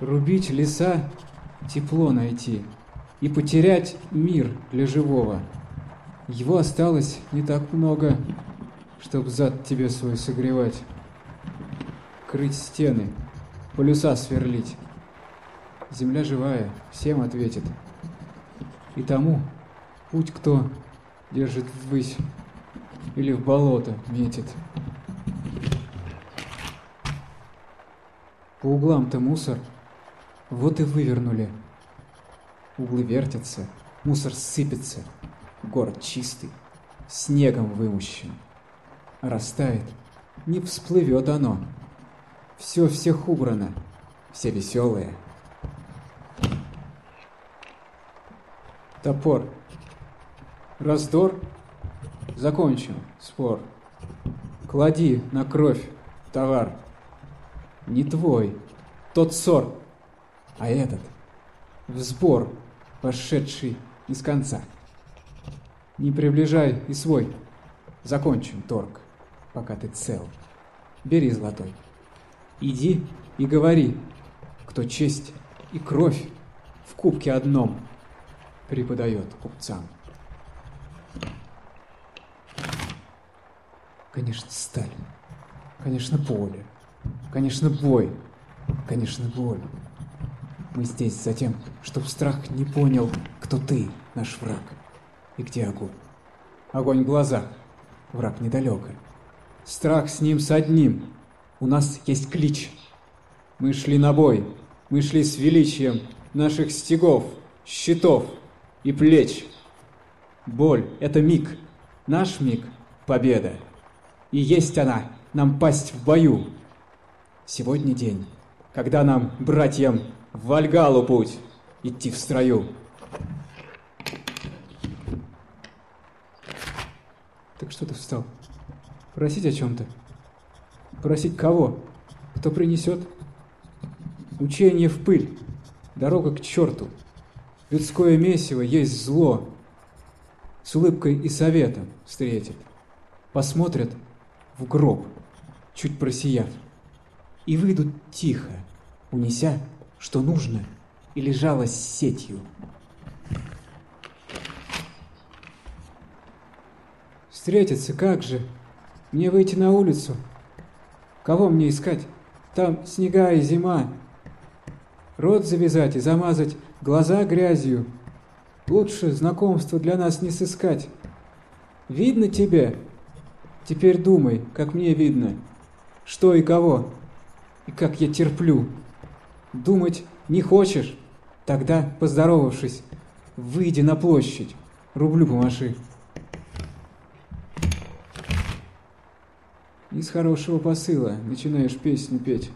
S1: Рубить леса, тепло найти и потерять мир для живого. Его осталось не так много, чтоб зад тебе свой согревать крыть стены, полюса сверлить. Земля живая, всем ответит. И тому путь кто держит ввысь или в болото метит. По углам-то мусор, вот и вывернули. Углы вертятся, мусор сыпется, город чистый, снегом вымощен. Растает, не всплывет оно. Все всех убрано, все веселые. Топор. Раздор. Закончим спор. Клади на кровь товар. Не твой, тот ссор, а этот в сбор, пошедший из конца. Не приближай и свой, закончим торг, пока ты цел. Бери золотой. Иди и говори, кто честь и кровь в кубке одном преподает купцам. Конечно, сталь. Конечно, поле. Конечно, бой. Конечно, боль. Мы здесь за тем, чтоб страх не понял, кто ты, наш враг, и где огонь. Огонь в глазах, враг недалеко. Страх с ним с одним. У нас есть клич. Мы шли на бой, мы шли с величием наших стегов, щитов и плеч. Боль — это миг, наш миг — победа. И есть она, нам пасть в бою. Сегодня день, когда нам, братьям, в Вальгалу путь, идти в строю. Так что ты встал? Просить о чем-то? Просить кого? Кто принесет? Учение в пыль, дорога к черту. Людское месиво есть зло. С улыбкой и советом встретит. Посмотрят в гроб, чуть просияв, и выйдут тихо, унеся, что нужно, и лежало с сетью. Встретиться, как же? Мне выйти на улицу? Кого мне искать? Там снега и зима. Рот завязать и замазать глаза грязью. Лучше знакомства для нас не сыскать. Видно тебе? Теперь думай, как мне видно, что и кого, и как я терплю. Думать не хочешь? Тогда, поздоровавшись, выйди на площадь, рублю помаши. Из хорошего посыла начинаешь песню петь.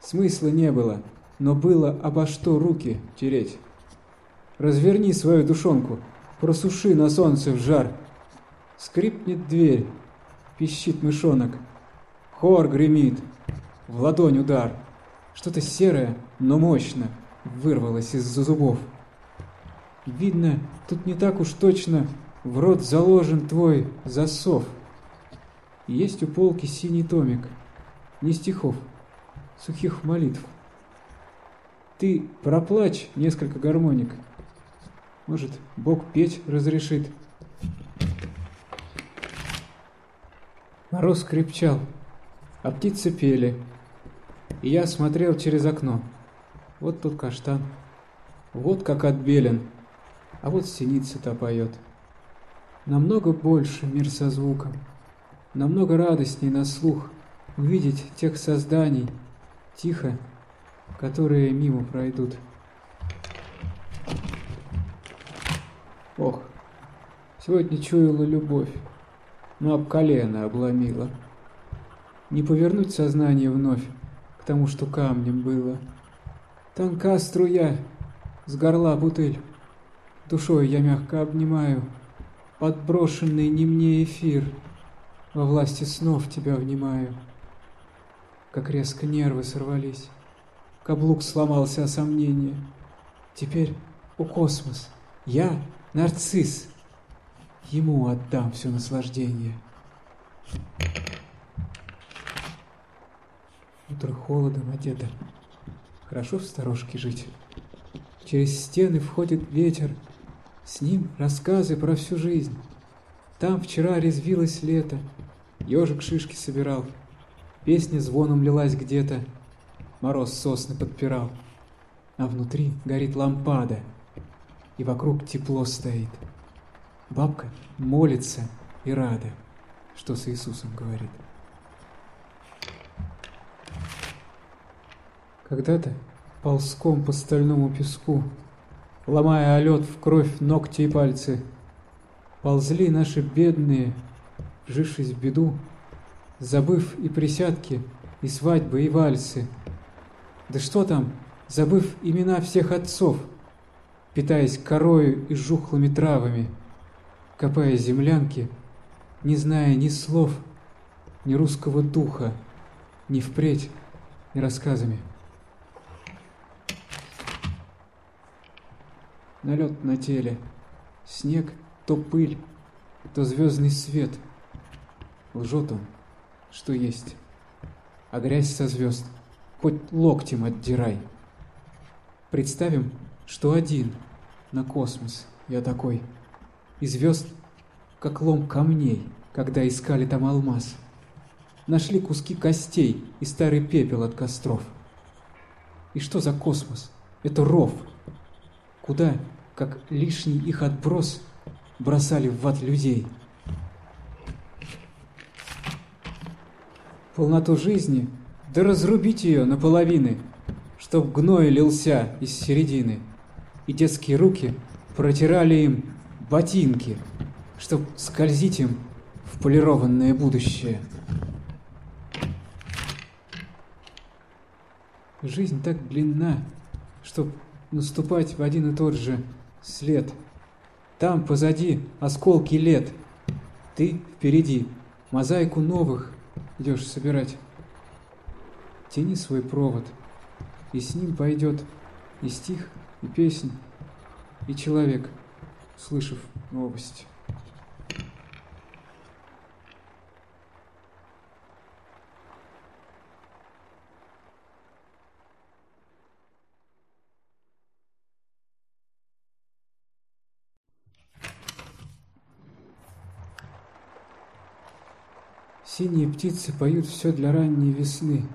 S1: Смысла не было, но было обо что руки тереть. Разверни свою душонку, просуши на солнце в жар. Скрипнет дверь, пищит мышонок. Хор гремит, в ладонь удар. Что-то серое, но мощно вырвалось из-за зубов. Видно, тут не так уж точно в рот заложен твой засов. Есть у полки синий томик, не стихов, сухих молитв. Ты проплачь несколько гармоник. Может, Бог петь разрешит. Мороз крепчал, а птицы пели. И я смотрел через окно. Вот тут каштан, вот как отбелен, а вот синица-то поет. Намного больше мир со звуком, намного радостней на слух увидеть тех созданий, тихо, которые мимо пройдут. Ох, сегодня чуяла любовь но об колено обломила. Не повернуть сознание вновь тому, что камнем было. Тонка струя, с горла бутыль. Душой я мягко обнимаю подброшенный не мне эфир. Во власти снов тебя внимаю. Как резко нервы сорвались. Каблук сломался о сомнение. Теперь, у космос, я нарцисс, Ему отдам все наслаждение. Утро холодом одето. Хорошо в сторожке жить. Через стены входит ветер. С ним рассказы про всю жизнь. Там вчера резвилось лето. Ежик шишки собирал. Песня звоном лилась где-то. Мороз сосны подпирал. А внутри горит лампада. И вокруг тепло стоит. Бабка молится и рада, что с Иисусом говорит. Когда-то ползком по стальному песку, ломая лед в кровь ногти и пальцы, ползли наши бедные, вжившись в беду, забыв и присядки, и свадьбы, и вальсы. Да что там, забыв имена всех отцов, питаясь корою и жухлыми травами, копая землянки, не зная ни слов, ни русского духа, ни впредь, ни рассказами. Налет на теле, снег, то пыль, то звездный свет. Лжет он, что есть, а грязь со звезд хоть локтем отдирай. Представим, что один на космос я такой, и звезд, как лом камней, когда искали там алмаз. Нашли куски костей и старый пепел от костров. И что за космос? Это ров. Куда как лишний их отброс бросали в ад людей. Полноту жизни, да разрубить ее наполовины, чтоб гной лился из середины, и детские руки протирали им ботинки, чтоб скользить им в полированное будущее. Жизнь так длинна, чтоб наступать в один и тот же след. Там позади осколки лет. Ты впереди мозаику новых идешь собирать. Тяни свой провод, и с ним пойдет и стих, и песнь, и человек, слышав новость. Синие птицы поют все для ранней весны,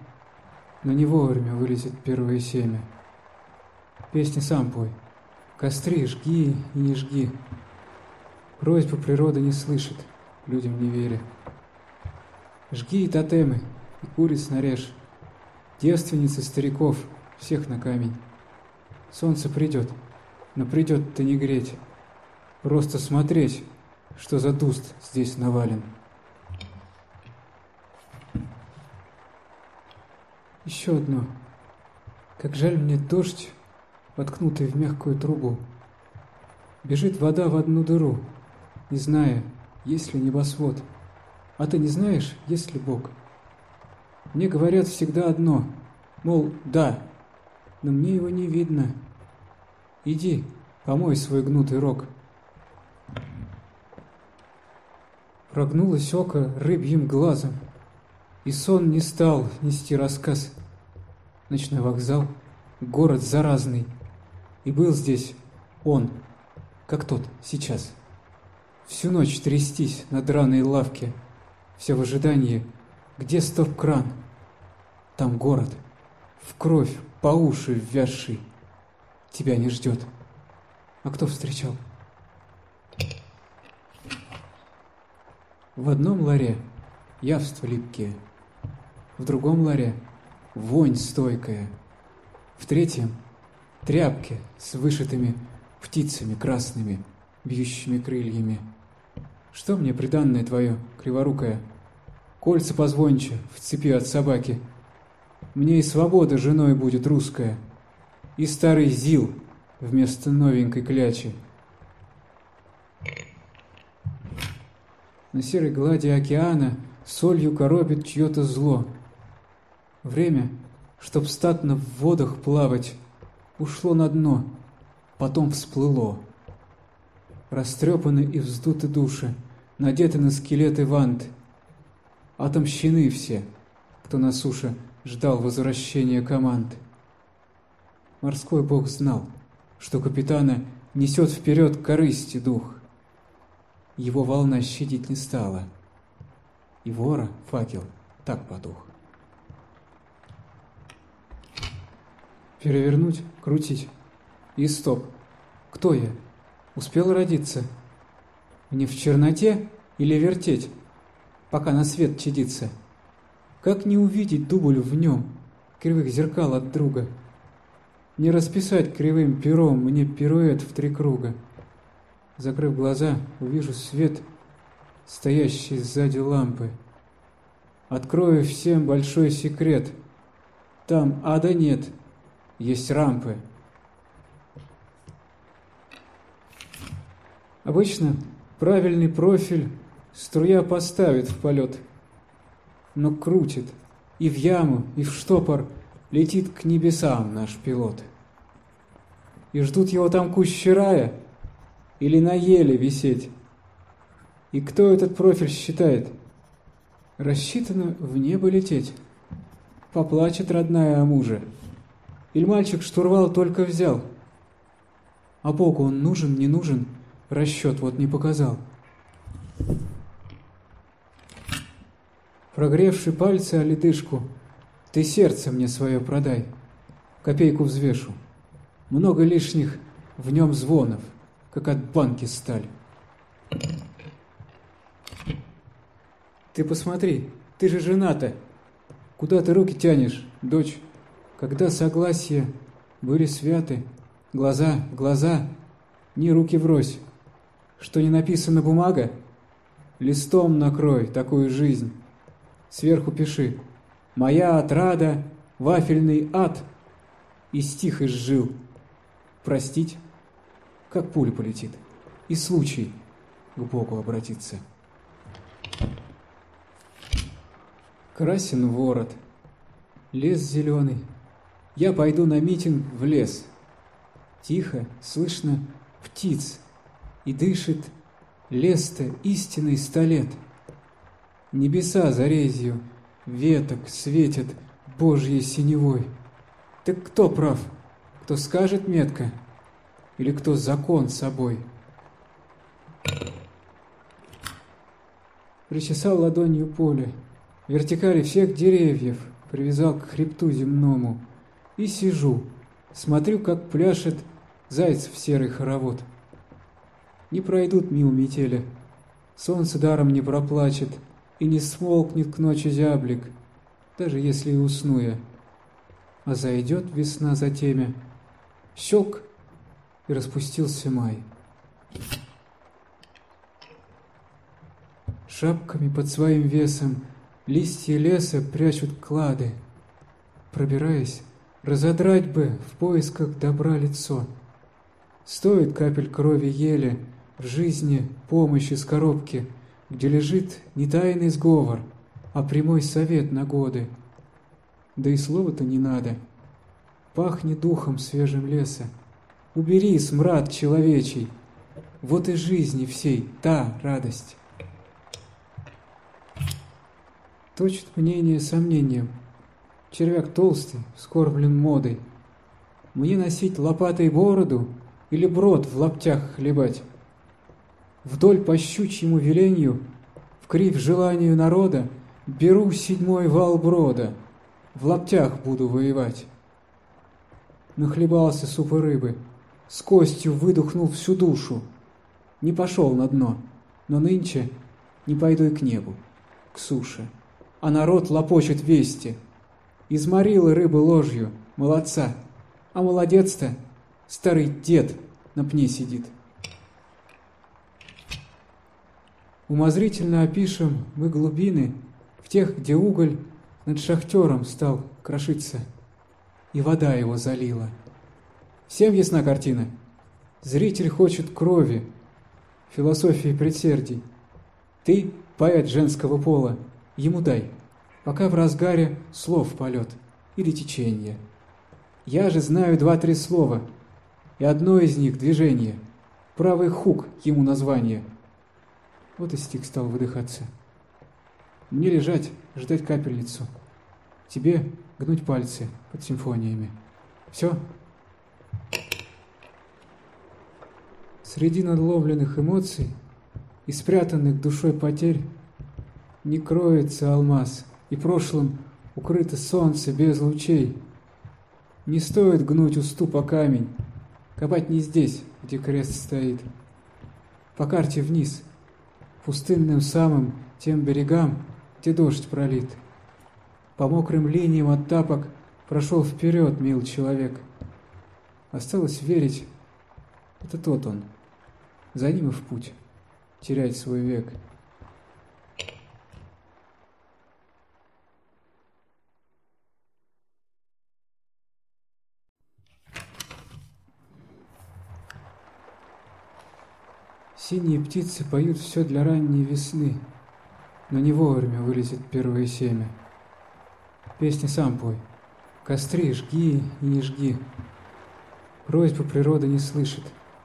S1: но не вовремя вылезет первое семя. Песни сам пой, костры жги и не жги. Просьбу природа не слышит, людям не веря. Жги и тотемы, и куриц нарежь, девственницы стариков, всех на камень. Солнце придет, но придет-то не греть, просто смотреть, что за дуст здесь навален. Еще одно. Как жаль мне дождь, воткнутый в мягкую трубу. Бежит вода в одну дыру, не зная, есть ли небосвод. А ты не знаешь, есть ли Бог? Мне говорят всегда одно, мол, да, но мне его не видно. Иди, помой свой гнутый рог. Прогнулось око рыбьим глазом, и сон не стал нести рассказ ночной вокзал, город заразный. И был здесь он, как тот сейчас. Всю ночь трястись на драной лавке, все в ожидании, где стоп-кран. Там город, в кровь, по уши ввязший, тебя не ждет. А кто встречал? В одном ларе явства липкие, в другом ларе вонь стойкая. В третьем — тряпки с вышитыми птицами красными, бьющими крыльями. Что мне приданное твое, криворукое? Кольца позвонче в цепи от собаки. Мне и свобода женой будет русская, и старый зил вместо новенькой клячи. На серой глади океана солью коробит чье-то зло — Время, чтоб статно в водах плавать, ушло на дно, потом всплыло. Растрепаны и вздуты души, надеты на скелеты вант. Отомщены все, кто на суше ждал возвращения команд. Морской бог знал, что капитана несет вперед корысти дух. Его волна щадить не стала, и вора факел так потух. Перевернуть, крутить. И стоп. Кто я? Успел родиться? Мне в черноте или вертеть, пока на свет чадится? Как не увидеть дубль в нем, кривых зеркал от друга? Не расписать кривым пером мне пируэт в три круга. Закрыв глаза, увижу свет, стоящий сзади лампы. Открою всем большой секрет. Там ада нет — есть рампы. Обычно правильный профиль струя поставит в полет, но крутит и в яму, и в штопор летит к небесам наш пилот. И ждут его там кущи рая или на еле висеть. И кто этот профиль считает? Рассчитано в небо лететь. Поплачет родная о муже. Или мальчик штурвал только взял. А Богу он нужен, не нужен, расчет вот не показал. Прогревши пальцы о ледышку, ты сердце мне свое продай, копейку взвешу. Много лишних в нем звонов, как от банки сталь. Ты посмотри, ты же жена-то. Куда ты руки тянешь, дочь? Когда согласия были святы, глаза, глаза, не руки врозь. Что не написано бумага, листом накрой такую жизнь. Сверху пиши «Моя отрада, вафельный ад» и стих изжил. Простить, как пуля полетит, и случай к Богу обратиться. Красен ворот, лес зеленый. Я пойду на митинг в лес. Тихо, слышно птиц, и дышит лес-то истинный сто лет. Небеса за резью веток светят Божьей синевой. Так кто прав, кто скажет метко, или кто закон собой? Причесал ладонью поле, вертикали всех деревьев привязал к хребту земному. И сижу, смотрю, как пляшет заяц в серый хоровод. Не пройдут мимо метели, солнце даром не проплачет, и не смолкнет к ночи зяблик, даже если и усну я. А зайдет весна за темя, щелк, и распустился май. Шапками под своим весом Листья леса прячут клады. Пробираясь, разодрать бы в поисках добра лицо. Стоит капель крови еле в жизни помощь из коробки, где лежит не тайный сговор, а прямой совет на годы. Да и слова-то не надо. Пахнет духом свежим леса. Убери смрад человечий. Вот и жизни всей та радость точит мнение сомнением. Червяк толстый, скорблен модой. Мне носить лопатой бороду или брод в лаптях хлебать? Вдоль по щучьему веленью, в крив желанию народа, беру седьмой вал брода, в лаптях буду воевать. Нахлебался супа рыбы, с костью выдохнул всю душу. Не пошел на дно, но нынче не пойду и к небу, к суше а народ лопочет вести. Изморила рыбы ложью, молодца, а молодец-то старый дед на пне сидит. Умозрительно опишем мы глубины в тех, где уголь над шахтером стал крошиться, и вода его залила. Всем ясна картина? Зритель хочет крови, философии предсердий. Ты, поэт женского пола, ему дай, пока в разгаре слов полет или течение. Я же знаю два-три слова, и одно из них — движение. Правый хук ему название. Вот и стих стал выдыхаться. Мне лежать, ждать капельницу. Тебе гнуть пальцы под симфониями. Все? Среди надловленных эмоций и спрятанных душой потерь не кроется алмаз, и прошлым укрыто солнце без лучей. Не стоит гнуть уступ о камень, копать не здесь, где крест стоит. По карте вниз, пустынным самым тем берегам, где дождь пролит. По мокрым линиям от тапок прошел вперед, мил человек. Осталось верить, это тот он, за ним и в путь, терять свой век. Синие птицы поют все для ранней весны, но не вовремя вылезет первое семя. Песни сам пой, костры жги и не жги. Просьбу природа не слышит,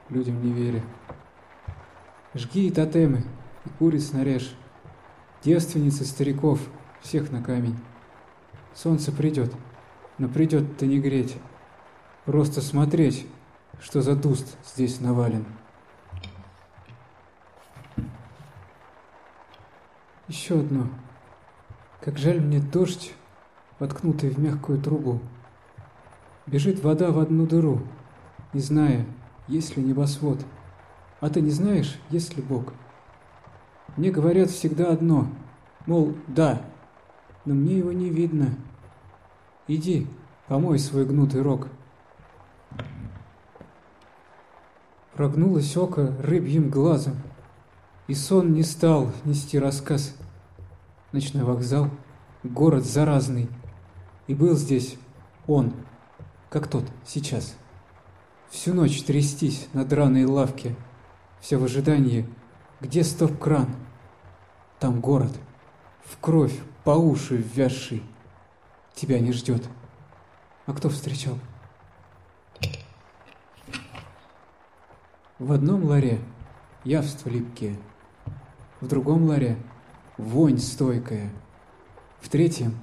S1: людям не веря. Жги и тотемы, и куриц нарежь, девственницы стариков, всех на камень. Солнце придет, но придет-то не греть, просто смотреть, что за дуст здесь навален. Еще одно. Как жаль мне дождь, воткнутый в мягкую трубу. Бежит вода в одну дыру, не зная, есть ли небосвод. А ты не знаешь, есть ли Бог? Мне говорят всегда одно, мол, да, но мне его не видно. Иди, помой свой гнутый рог. Прогнулось око рыбьим глазом, и сон не стал нести рассказ. Ночной вокзал, город заразный, и был здесь он, как тот сейчас. Всю ночь трястись на драной лавке, все в ожидании, где стоп-кран? Там город, в кровь, по уши ввязший, тебя не ждет. А кто встречал? В одном ларе явства липкие, в другом ларе вонь стойкая, в третьем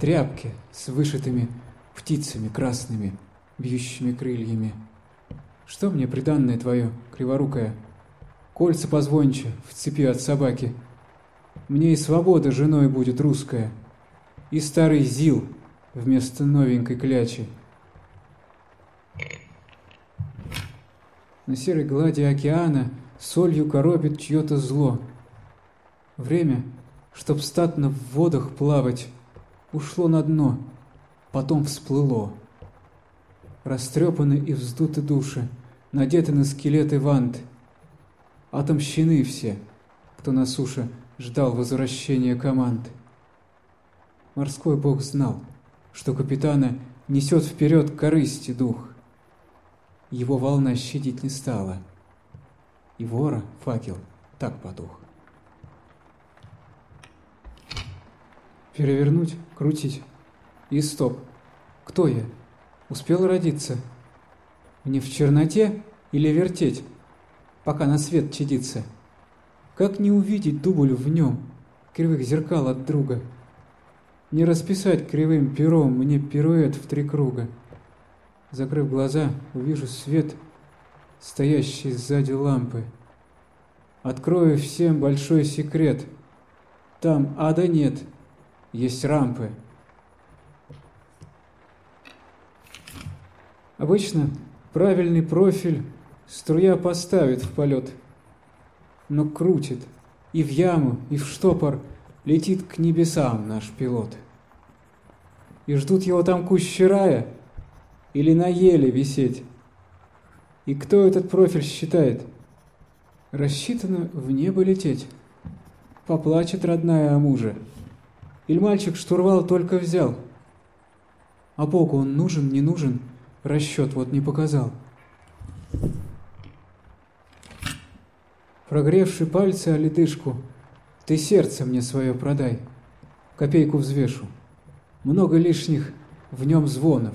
S1: тряпки с вышитыми птицами красными, бьющими крыльями. Что мне приданное твое, криворукое? Кольца позвонче в цепи от собаки. Мне и свобода женой будет русская, и старый зил вместо новенькой клячи. На серой глади океана солью коробит чье-то зло. Время, чтоб статно в водах плавать, ушло на дно, потом всплыло. Растрепаны и вздуты души, надеты на скелеты вант. Отомщены все, кто на суше ждал возвращения команд. Морской бог знал, что капитана несет вперед корысти дух его волна щадить не стала. И вора факел так потух. Перевернуть, крутить. И стоп. Кто я? Успел родиться? Мне в черноте или вертеть, пока на свет чадится? Как не увидеть дубль в нем, кривых зеркал от друга? Не расписать кривым пером мне пируэт в три круга. Закрыв глаза, увижу свет, стоящий сзади лампы. Открою всем большой секрет. Там ада нет, есть рампы. Обычно правильный профиль струя поставит в полет, но крутит и в яму, и в штопор летит к небесам наш пилот. И ждут его там кущи рая — или на еле висеть. И кто этот профиль считает? Рассчитано в небо лететь. Поплачет родная о муже. Или мальчик штурвал только взял. А Богу он нужен, не нужен, расчет вот не показал. Прогревший пальцы о ледышку, ты сердце мне свое продай, копейку взвешу. Много лишних в нем звонов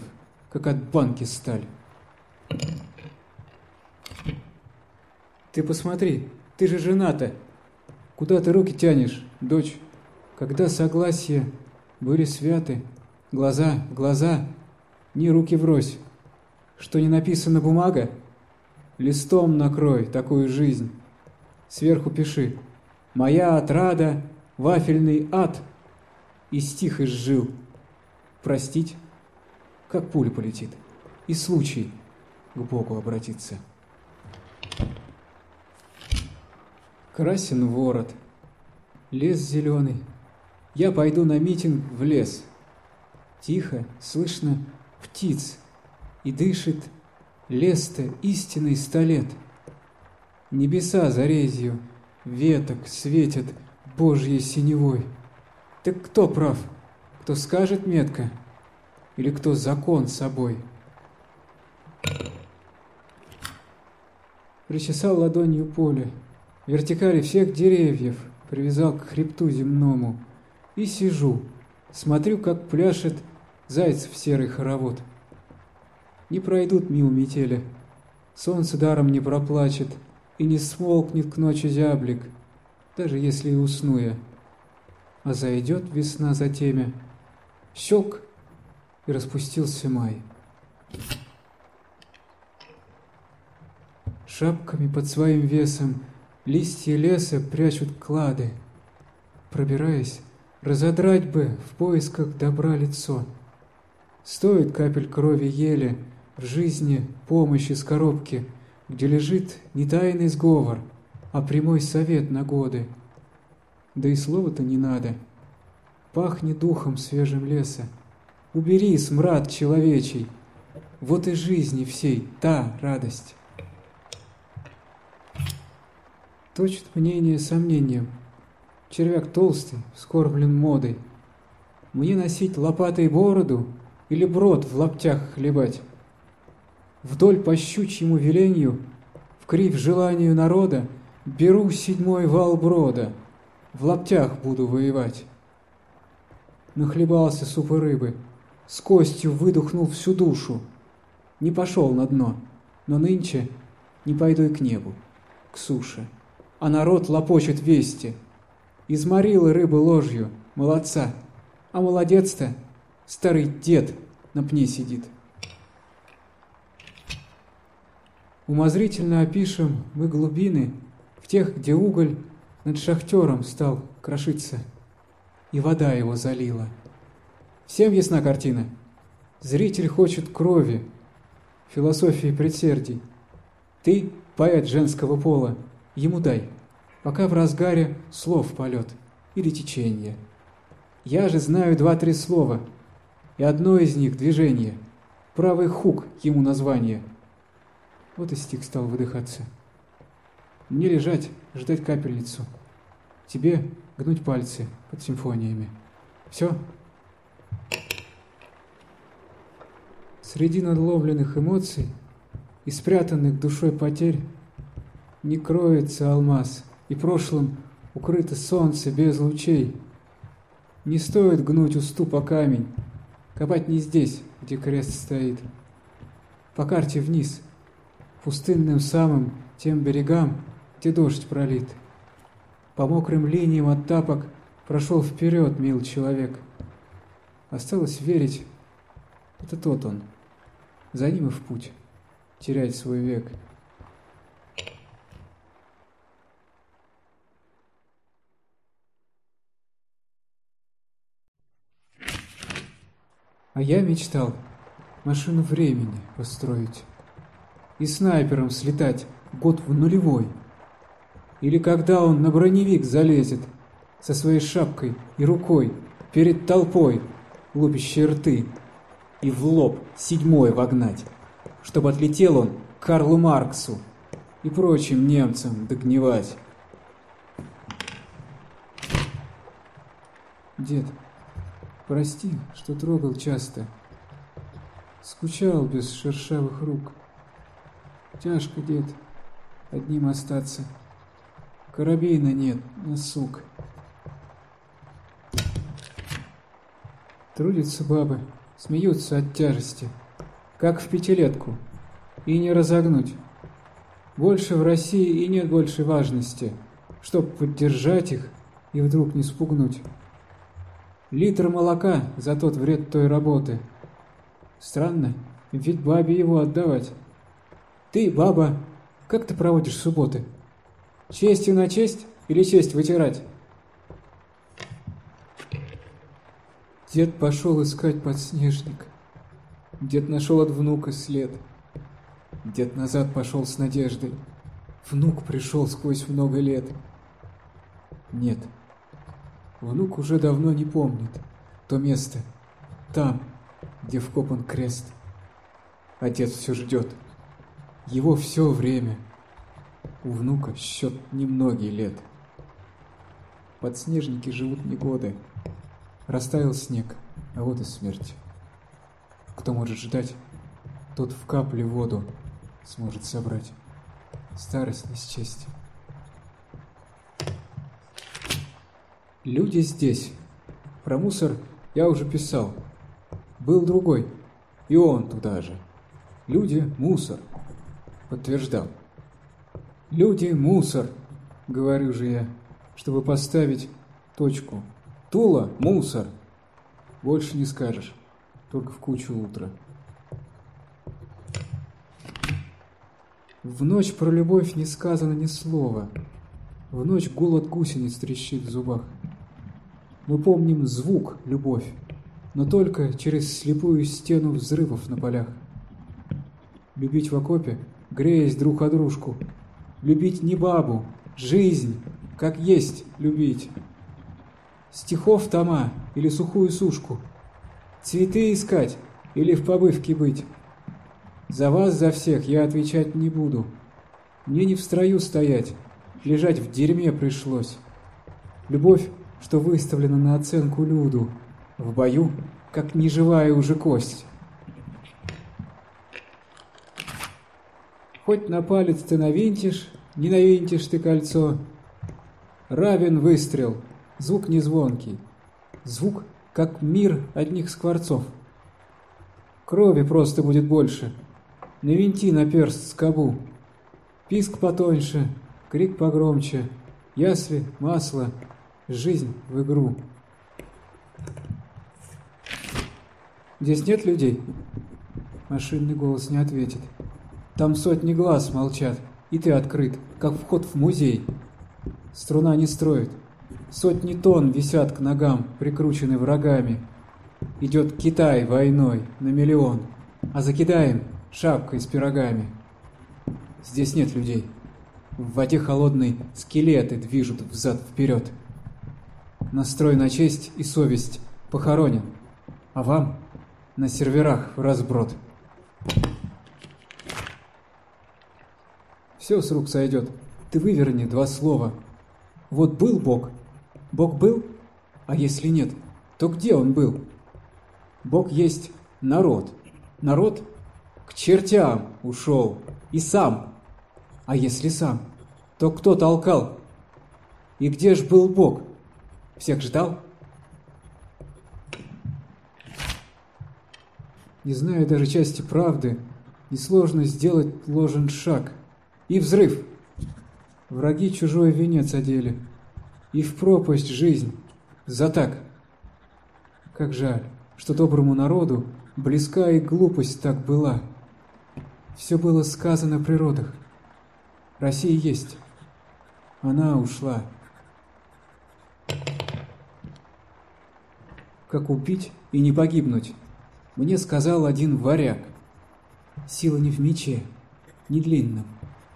S1: как от банки сталь. Ты посмотри, ты же жената. Куда ты руки тянешь, дочь? Когда согласие были святы, глаза, глаза, не руки врозь. Что не написано бумага, листом накрой такую жизнь. Сверху пиши «Моя отрада, вафельный ад» и стих изжил. Простить как пуля полетит. И случай к Богу обратиться. Красен ворот, лес зеленый. Я пойду на митинг в лес. Тихо, слышно птиц, и дышит лес-то истинный столет. Небеса за резью веток светят Божьей синевой. Так кто прав? Кто скажет метко — или кто закон собой. Причесал ладонью поле, вертикали всех деревьев привязал к хребту земному. И сижу, смотрю, как пляшет заяц в серый хоровод. Не пройдут мимо метели, солнце даром не проплачет, и не смолкнет к ночи зяблик, даже если и усну я. А зайдет весна за темя, щелк, и распустился май. Шапками под своим весом листья леса прячут клады. Пробираясь, разодрать бы в поисках добра лицо. Стоит капель крови ели в жизни помощь из коробки, где лежит не тайный сговор, а прямой совет на годы. Да и слова-то не надо. Пахнет духом свежим леса. Убери смрад человечий. Вот и жизни всей та радость. Точит мнение сомнением. Червяк толстый, скорблен модой. Мне носить лопатой бороду или брод в лаптях хлебать? Вдоль по щучьему веленью, в крив желанию народа, Беру седьмой вал брода, в лаптях буду воевать. Нахлебался супа рыбы, с костью выдохнул всю душу. Не пошел на дно, но нынче не пойду и к небу, к суше а народ лопочет вести. Изморила рыбы ложью, молодца, а молодец-то старый дед на пне сидит. Умозрительно опишем мы глубины в тех, где уголь над шахтером стал крошиться, и вода его залила. Всем ясна картина. Зритель хочет крови, философии предсердий. Ты, поэт женского пола, ему дай, пока в разгаре слов полет или течение. Я же знаю два-три слова, и одно из них — движение. Правый хук ему название. Вот и стих стал выдыхаться. Мне лежать, ждать капельницу. Тебе гнуть пальцы под симфониями. Все? Среди надловленных эмоций и спрятанных душой потерь не кроется алмаз, и прошлым укрыто солнце без лучей. Не стоит гнуть уступ о камень, копать не здесь, где крест стоит. По карте вниз, пустынным самым тем берегам, где дождь пролит. По мокрым линиям от тапок прошел вперед, мил человек. Осталось верить, это тот он. За ним и в путь, терять свой век. А я мечтал машину времени построить и снайпером слетать год в нулевой. Или когда он на броневик залезет со своей шапкой и рукой перед толпой, лупящей рты, и в лоб седьмой вогнать, чтобы отлетел он к Карлу Марксу и прочим немцам догнивать. Дед, Прости, что трогал часто. Скучал без шершавых рук. Тяжко, дед, одним остаться. Карабина нет, на сук. Трудятся бабы, смеются от тяжести, как в пятилетку, и не разогнуть. Больше в России и нет больше важности, чтоб поддержать их и вдруг не спугнуть. Литр молока за тот вред той работы. Странно, ведь бабе его отдавать. Ты, баба, как ты проводишь субботы? Честью на честь или честь вытирать? Дед пошел искать подснежник. Дед нашел от внука след. Дед назад пошел с надеждой. Внук пришел сквозь много лет. Нет, Внук уже давно не помнит то место, там, где вкопан крест. Отец все ждет. Его все время. У внука счет немногие лет. Подснежники живут не годы. Растаял снег, а вот и смерть. Кто может ждать, тот в капле воду сможет собрать. старость не счесть. Люди здесь. Про мусор я уже писал. Был другой, и он туда же. Люди – мусор, подтверждал. Люди – мусор, говорю же я, чтобы поставить точку. Тула – мусор. Больше не скажешь, только в кучу утра. В ночь про любовь не сказано ни слова. В ночь голод гусениц трещит в зубах. Мы помним звук «любовь», но только через слепую стену взрывов на полях. Любить в окопе, греясь друг о дружку. Любить не бабу, жизнь, как есть любить. Стихов тома или сухую сушку. Цветы искать или в побывке быть. За вас, за всех я отвечать не буду. Мне не в строю стоять, лежать в дерьме пришлось. Любовь, что выставлена на оценку люду, в бою, как неживая уже кость. Хоть на палец ты навинтишь, не навинтишь ты кольцо. Равен выстрел, звук не звонкий, звук, как мир одних скворцов. Крови просто будет больше — Навинти на перст скобу. Писк потоньше, крик погромче, ясли, масло, жизнь в игру. Здесь нет людей? Машинный голос не ответит. Там сотни глаз молчат, и ты открыт, как вход в музей. Струна не строит. Сотни тонн висят к ногам, прикручены врагами. Идет Китай войной на миллион, а закидаем шапкой с пирогами. Здесь нет людей. В воде холодной скелеты движут взад-вперед. Настрой на честь и совесть похоронен, а вам на серверах в разброд. Все с рук сойдет. Ты выверни два слова. Вот был Бог. Бог был? А если нет, то где он был? Бог есть народ. Народ к чертям ушел. И сам. А если сам, то кто толкал? И где ж был Бог? Всех ждал? Не знаю даже части правды, несложно сделать ложен шаг. И взрыв. Враги чужой венец одели. И в пропасть жизнь. За так. Как жаль, что доброму народу близка и глупость так была. Все было сказано природах. Россия есть. Она ушла. Как убить и не погибнуть? Мне сказал один варяг. Сила не в мече, не длинном,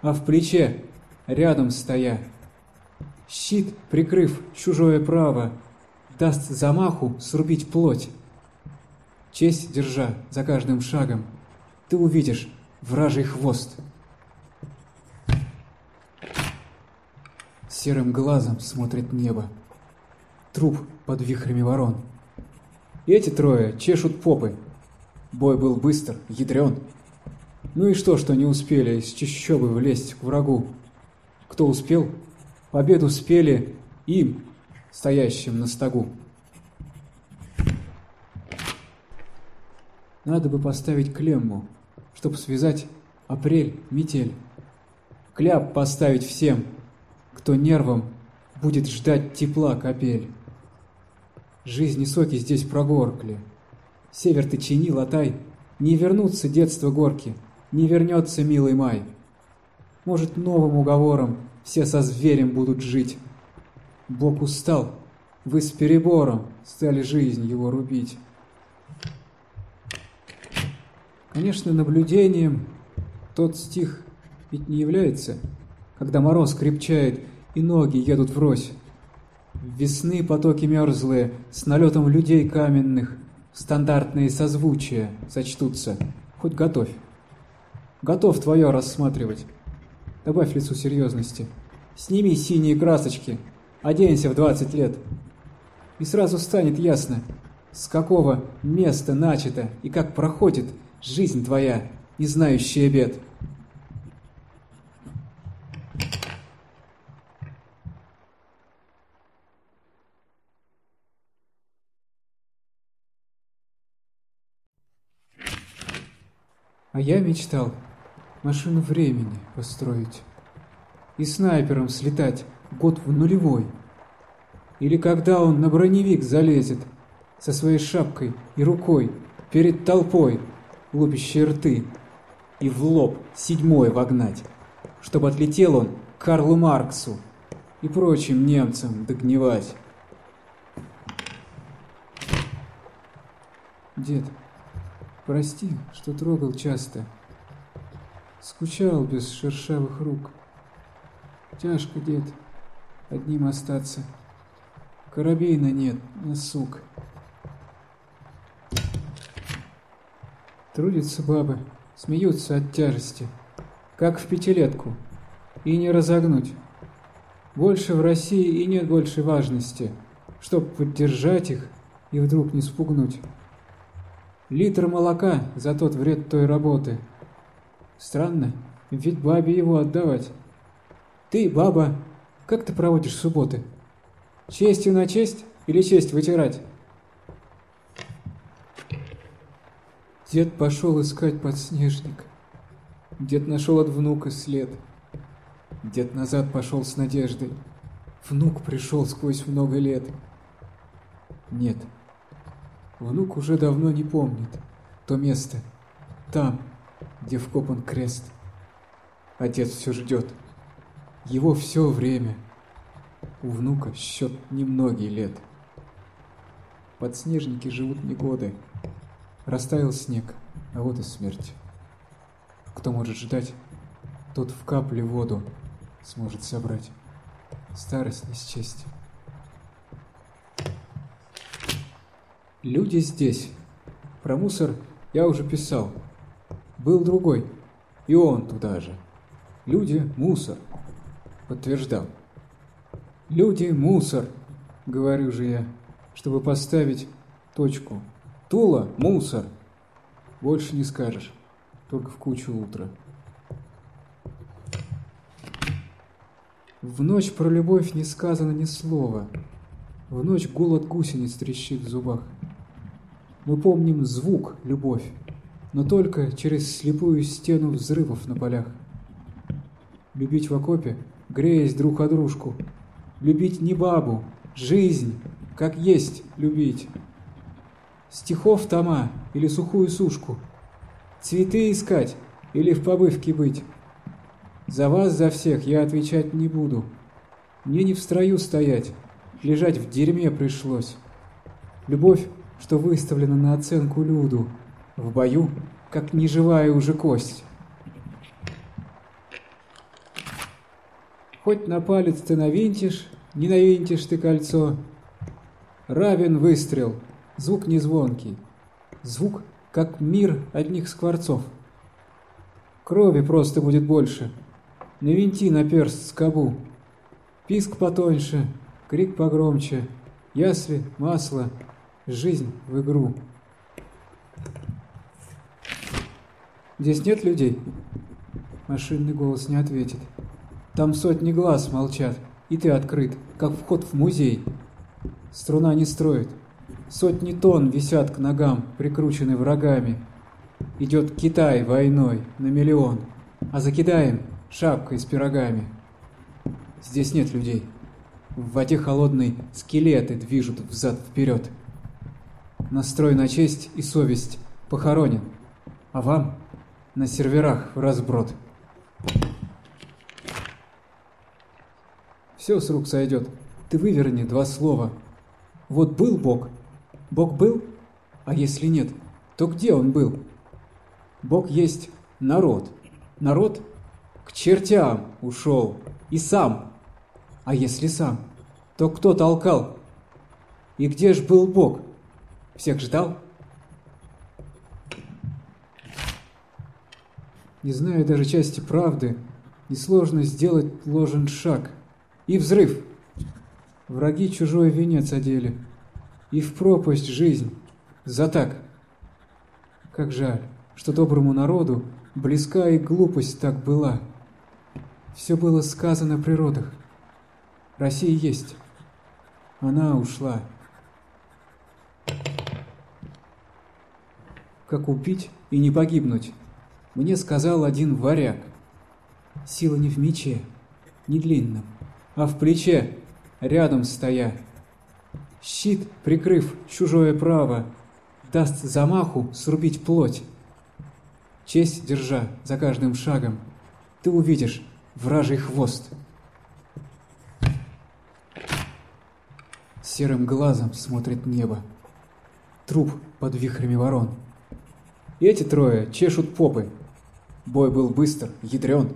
S1: а в плече, рядом стоя. Щит, прикрыв чужое право, даст замаху срубить плоть. Честь держа за каждым шагом, ты увидишь, вражий хвост. Серым глазом смотрит небо. Труп под вихрями ворон. Эти трое чешут попы. Бой был быстр, ядрен. Ну и что, что не успели с чащобы влезть к врагу? Кто успел? Победу спели им, стоящим на стогу. Надо бы поставить клемму чтобы связать апрель, метель. Кляп поставить всем, кто нервом будет ждать тепла капель. Жизни соки здесь прогоркли. Север ты чини, латай, не вернутся детство горки, не вернется милый май. Может, новым уговором все со зверем будут жить. Бог устал, вы с перебором стали жизнь его рубить. Конечно, наблюдением тот стих ведь не является, когда мороз крепчает и ноги едут врозь. Весны потоки мерзлые, с налетом людей каменных, стандартные созвучия сочтутся. Хоть готовь. Готов твое рассматривать. Добавь лицу серьезности. Сними синие красочки, оденься в двадцать лет. И сразу станет ясно, с какого места начато и как проходит жизнь твоя, не знающая бед. А я мечтал машину времени построить и снайпером слетать год в нулевой. Или когда он на броневик залезет со своей шапкой и рукой перед толпой, лупящей рты, и в лоб седьмой вогнать, чтобы отлетел он к Карлу Марксу и прочим немцам догнивать. Дед, прости, что трогал часто. Скучал без шершавых рук. Тяжко, дед, одним остаться. Карабина нет, на сук. Трудятся бабы, смеются от тяжести, как в пятилетку, и не разогнуть. Больше в России и нет большей важности, чтоб поддержать их и вдруг не спугнуть. Литр молока за тот вред той работы. Странно, ведь бабе его отдавать. Ты, баба, как ты проводишь субботы? Честью на честь или честь вытирать? Дед пошел искать подснежник. Дед нашел от внука след. Дед назад пошел с надеждой. Внук пришел сквозь много лет. Нет, внук уже давно не помнит то место, там, где вкопан крест. Отец все ждет. Его все время. У внука счет немногие лет. Подснежники живут не годы. Растаял снег, а вот и смерть. Кто может ждать, тот в капле воду сможет собрать. Старость не счесть. Люди здесь. Про мусор я уже писал. Был другой, и он туда же. Люди – мусор. Подтверждал. Люди – мусор, говорю же я, чтобы поставить точку. Тула – мусор. Больше не скажешь, только в кучу утра. В ночь про любовь не сказано ни слова. В ночь голод гусениц трещит в зубах. Мы помним звук «любовь», но только через слепую стену взрывов на полях. Любить в окопе, греясь друг о дружку. Любить не бабу, жизнь, как есть любить стихов тома или сухую сушку, цветы искать или в побывке быть. За вас, за всех я отвечать не буду. Мне не в строю стоять, лежать в дерьме пришлось. Любовь, что выставлена на оценку люду, в бою, как неживая уже кость. Хоть на палец ты навинтишь, не навинтишь ты кольцо. Равен выстрел, Звук не звонкий. Звук, как мир одних скворцов. Крови просто будет больше. Навинти на перст скобу. Писк потоньше, крик погромче. Ясли, масло, жизнь в игру. Здесь нет людей? Машинный голос не ответит. Там сотни глаз молчат, и ты открыт, как вход в музей. Струна не строит, Сотни тонн висят к ногам, прикручены врагами. Идет Китай войной на миллион, а за Китаем шапкой с пирогами. Здесь нет людей. В воде холодной скелеты движут взад-вперед. Настрой на честь и совесть похоронен, а вам на серверах в разброд. Все с рук сойдет, ты выверни два слова. Вот был Бог, Бог был? А если нет, то где он был? Бог есть народ. Народ к чертям ушел. И сам. А если сам, то кто толкал? И где ж был Бог? Всех ждал? Не знаю даже части правды, несложно сделать ложен шаг. И взрыв. Враги чужой венец одели и в пропасть жизнь. За так. Как жаль, что доброму народу близка и глупость так была. Все было сказано при родах. Россия есть. Она ушла. Как убить и не погибнуть? Мне сказал один варяг. Сила не в мече, не длинном, а в плече, рядом стоя. Щит, прикрыв чужое право, даст замаху срубить плоть. Честь держа за каждым шагом, ты увидишь вражий хвост. Серым глазом смотрит небо. Труп под вихрями ворон. Эти трое чешут попы. Бой был быстр, ядрен.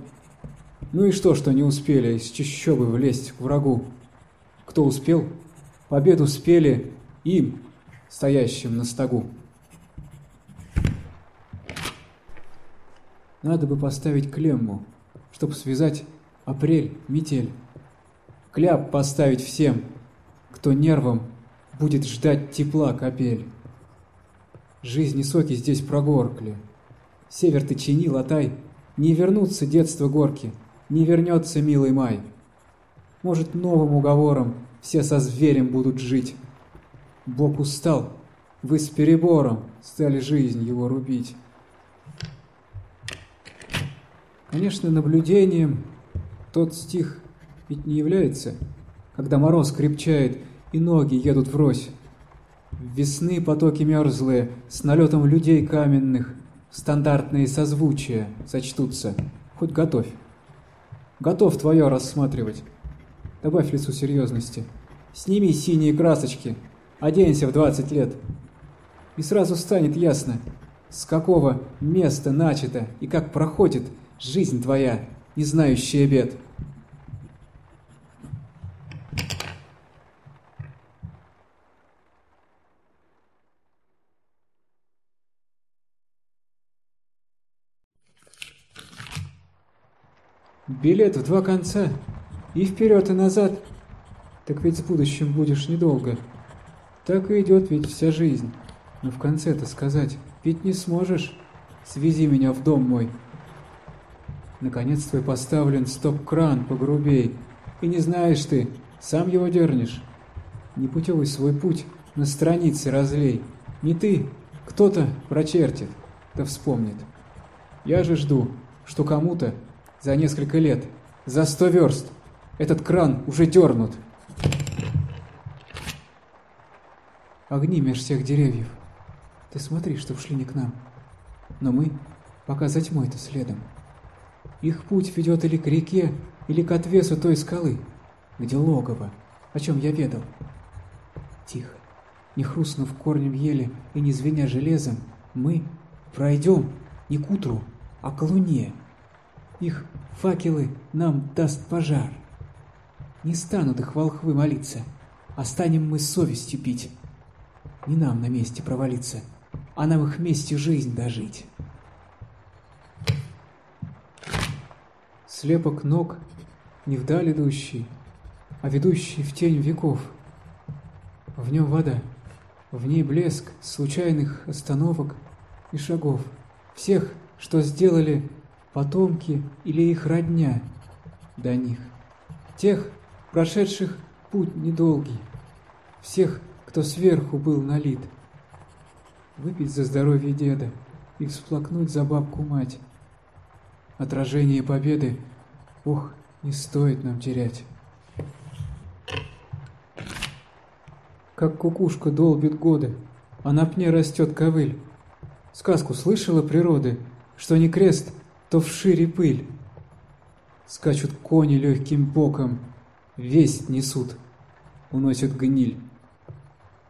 S1: Ну и что, что не успели из чащобы влезть к врагу? Кто успел? Победу спели им, стоящим на стогу. Надо бы поставить клемму, чтоб связать апрель, метель. Кляп поставить всем, кто нервом будет ждать тепла капель. Жизни соки здесь прогоркли. Север ты чини, латай, не вернутся детство горки, не вернется милый май. Может, новым уговором все со зверем будут жить. Бог устал, вы с перебором стали жизнь его рубить. Конечно, наблюдением тот стих ведь не является, когда мороз крепчает и ноги едут врозь. Весны потоки мерзлые, с налетом людей каменных, стандартные созвучия сочтутся, хоть готовь. Готов твое рассматривать. Добавь лицу серьезности. Сними синие красочки, оденься в 20 лет. И сразу станет ясно, с какого места начато и как проходит жизнь твоя, не знающая бед. Билет в два конца. И вперед, и назад. Так ведь с будущим будешь недолго. Так и идет ведь вся жизнь. Но в конце-то сказать ведь не сможешь. Свези меня в дом мой. Наконец твой поставлен стоп-кран погрубей. И не знаешь ты, сам его дернешь. Непутевый свой путь на странице разлей. Не ты, кто-то прочертит, да вспомнит. Я же жду, что кому-то за несколько лет, за сто верст, этот кран уже дернут. Огни меж всех деревьев. Ты смотри, чтоб шли не к нам. Но мы пока за тьмой-то следом. Их путь ведет или к реке, или к отвесу той скалы, где логово, о чем я ведал. Тихо, не хрустнув корнем ели и не звеня железом, мы пройдем не к утру, а к луне. Их факелы нам даст пожар. Не станут их волхвы молиться, а станем мы совестью пить. Не нам на месте провалиться, а нам их вместе жизнь дожить. Слепок ног не вдаль идущий, а ведущий в тень веков. В нем вода, в ней блеск случайных остановок и шагов. Всех, что сделали потомки или их родня до них. Тех, прошедших путь недолгий. Всех, кто сверху был налит. Выпить за здоровье деда и всплакнуть за бабку мать. Отражение победы Ох, не стоит нам терять. Как кукушка долбит годы, а на пне растет ковыль. Сказку слышала природы, что не крест, то вшире пыль. Скачут кони легким боком, весть несут, уносят гниль.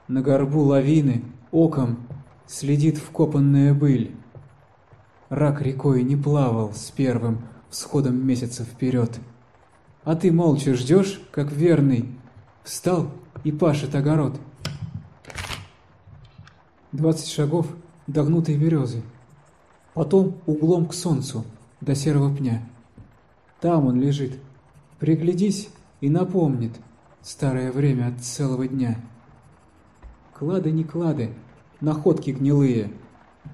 S1: На горбу лавины оком следит вкопанная быль. Рак рекой не плавал с первым всходом месяца вперед. А ты молча ждешь, как верный, встал и пашет огород. Двадцать шагов до гнутой березы, потом углом к солнцу, до серого пня. Там он лежит. Приглядись и напомнит старое время от целого дня. Клады не клады, находки гнилые,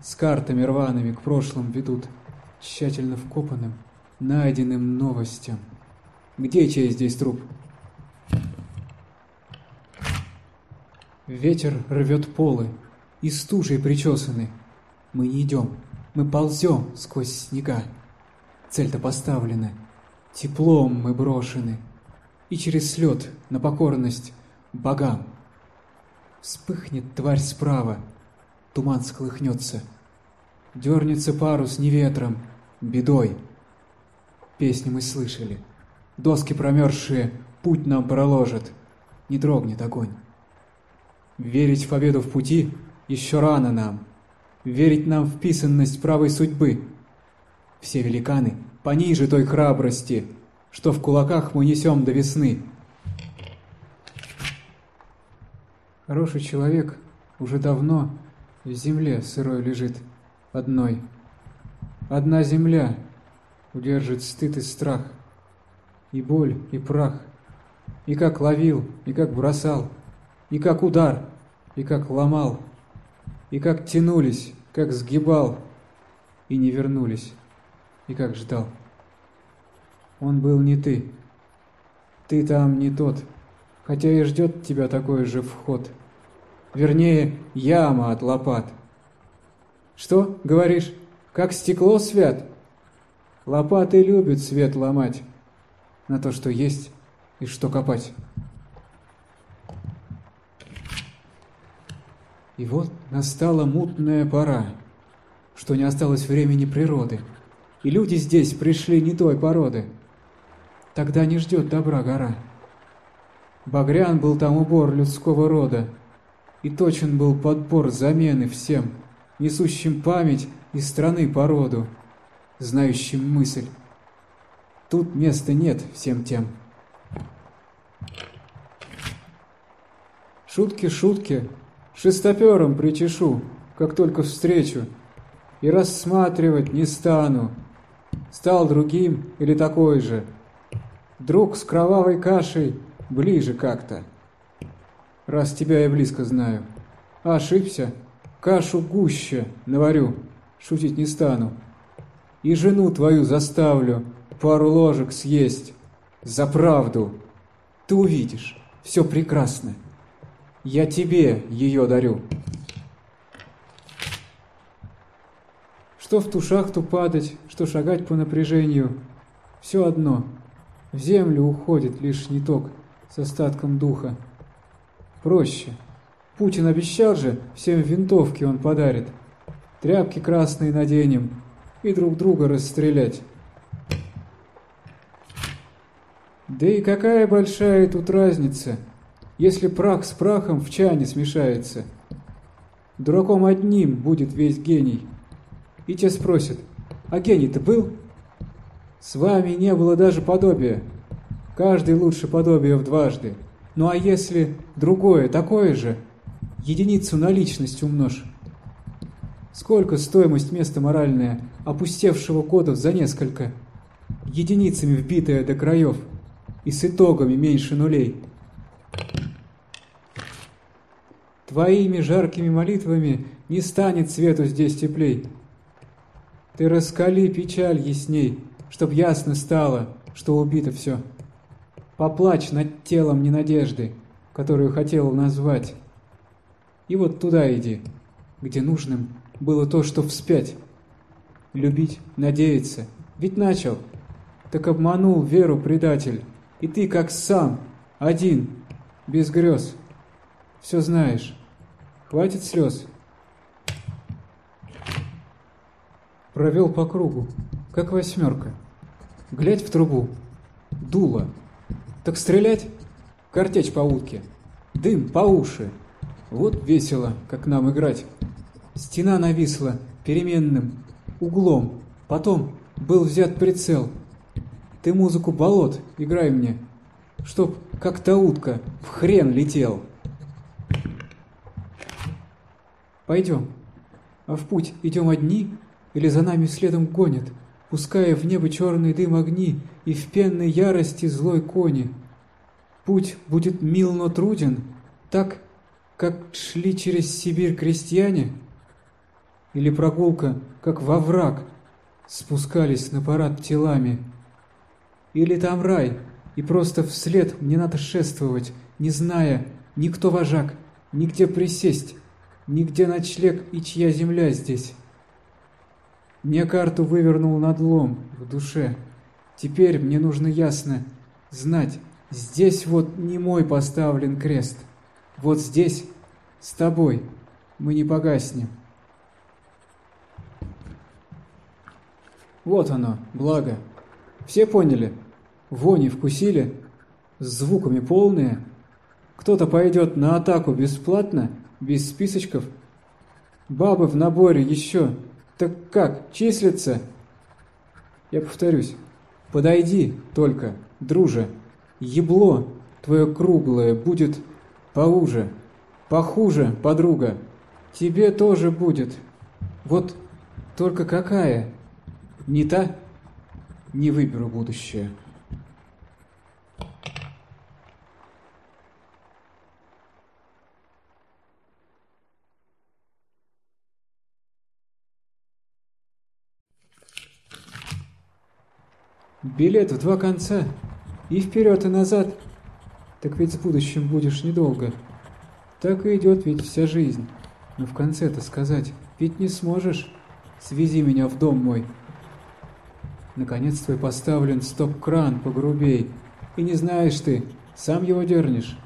S1: с картами рваными к прошлым ведут, тщательно вкопанным, найденным новостям. Где чей здесь труп? Ветер рвет полы, и стужей причесаны. Мы не идем, Мы ползем сквозь снега. Цель-то поставлена. Теплом мы брошены. И через слет на покорность богам. Вспыхнет тварь справа, туман сколыхнется. Дернется парус не ветром, бедой. Песни мы слышали. Доски промерзшие путь нам проложат. Не дрогнет огонь. Верить в победу в пути еще рано нам. Верить нам в писанность правой судьбы. Все великаны пониже той храбрости, что в кулаках мы несем до весны. Хороший человек уже давно в земле сырой лежит одной. Одна земля удержит стыд и страх, и боль, и прах, и как ловил, и как бросал, и как удар, и как ломал, и как тянулись, как сгибал, и не вернулись, и как ждал. Он был не ты, ты там не тот, хотя и ждет тебя такой же вход. Вернее, яма от лопат. Что, говоришь, как стекло свят? Лопаты любят свет ломать на то, что есть и что копать. И вот настала мутная пора, что не осталось времени природы, и люди здесь пришли не той породы. Тогда не ждет добра гора. Багрян был там убор людского рода, и точен был подбор замены всем, несущим память из страны породу, знающим мысль. Тут места нет всем тем. Шутки, шутки, шестопером причешу, как только встречу, и рассматривать не стану, стал другим или такой же. Друг с кровавой кашей ближе как-то. Раз тебя я близко знаю. Ошибся, кашу гуще наварю, шутить не стану. И жену твою заставлю пару ложек съесть за правду. Ты увидишь, все прекрасно. Я тебе ее дарю. Что в ту шахту падать, что шагать по напряжению, все одно. В землю уходит лишь ниток с остатком духа. Проще. Путин обещал же, всем винтовки он подарит. Тряпки красные наденем и друг друга расстрелять. Да и какая большая тут разница, если прах с прахом в чане смешается. Дураком одним будет весь гений. И те спросят, а гений-то был? С вами не было даже подобия. Каждый лучше подобия в дважды. Ну а если другое, такое же, единицу на личность умножь. Сколько стоимость места моральная, опустевшего кодов за несколько, единицами вбитая до краев – и с итогами меньше нулей. Твоими жаркими молитвами не станет свету здесь теплей. Ты раскали печаль ясней, чтоб ясно стало, что убито все. Поплачь над телом ненадежды, которую хотел назвать. И вот туда иди, где нужным было то, что вспять. Любить, надеяться, ведь начал, так обманул веру предатель. И ты как сам, один, без грез. Все знаешь. Хватит слез. Провел по кругу, как восьмерка. Глядь в трубу. Дуло. Так стрелять? Картечь по утке. Дым по уши. Вот весело, как нам играть. Стена нависла переменным углом. Потом был взят прицел — ты музыку болот играй мне, чтоб, как та утка, в хрен летел. Пойдем. А в путь идем одни, или за нами следом гонят, пуская в небо черный дым огни и в пенной ярости злой кони. Путь будет мил, но труден, так, как шли через Сибирь крестьяне? Или прогулка, как во враг, спускались на парад телами — или там рай, и просто вслед мне надо шествовать, не зная, ни кто вожак, нигде присесть, нигде ночлег и чья земля здесь. Мне карту вывернул надлом в душе. Теперь мне нужно ясно знать, здесь вот не мой поставлен крест. Вот здесь с тобой мы не погаснем. Вот оно, благо. Все поняли? Вони вкусили? С звуками полные? Кто-то пойдет на атаку бесплатно, без списочков? Бабы в наборе еще. Так как, числятся? Я повторюсь. Подойди только, друже. Ебло твое круглое будет поуже, похуже, подруга. Тебе тоже будет. Вот только какая? Не та? Не выберу будущее. Билет в два конца. И вперед, и назад. Так ведь с будущим будешь недолго. Так и идет ведь вся жизнь. Но в конце-то сказать ведь не сможешь. Свези меня в дом мой. Наконец твой поставлен стоп-кран погрубей, и не знаешь ты, сам его дернешь.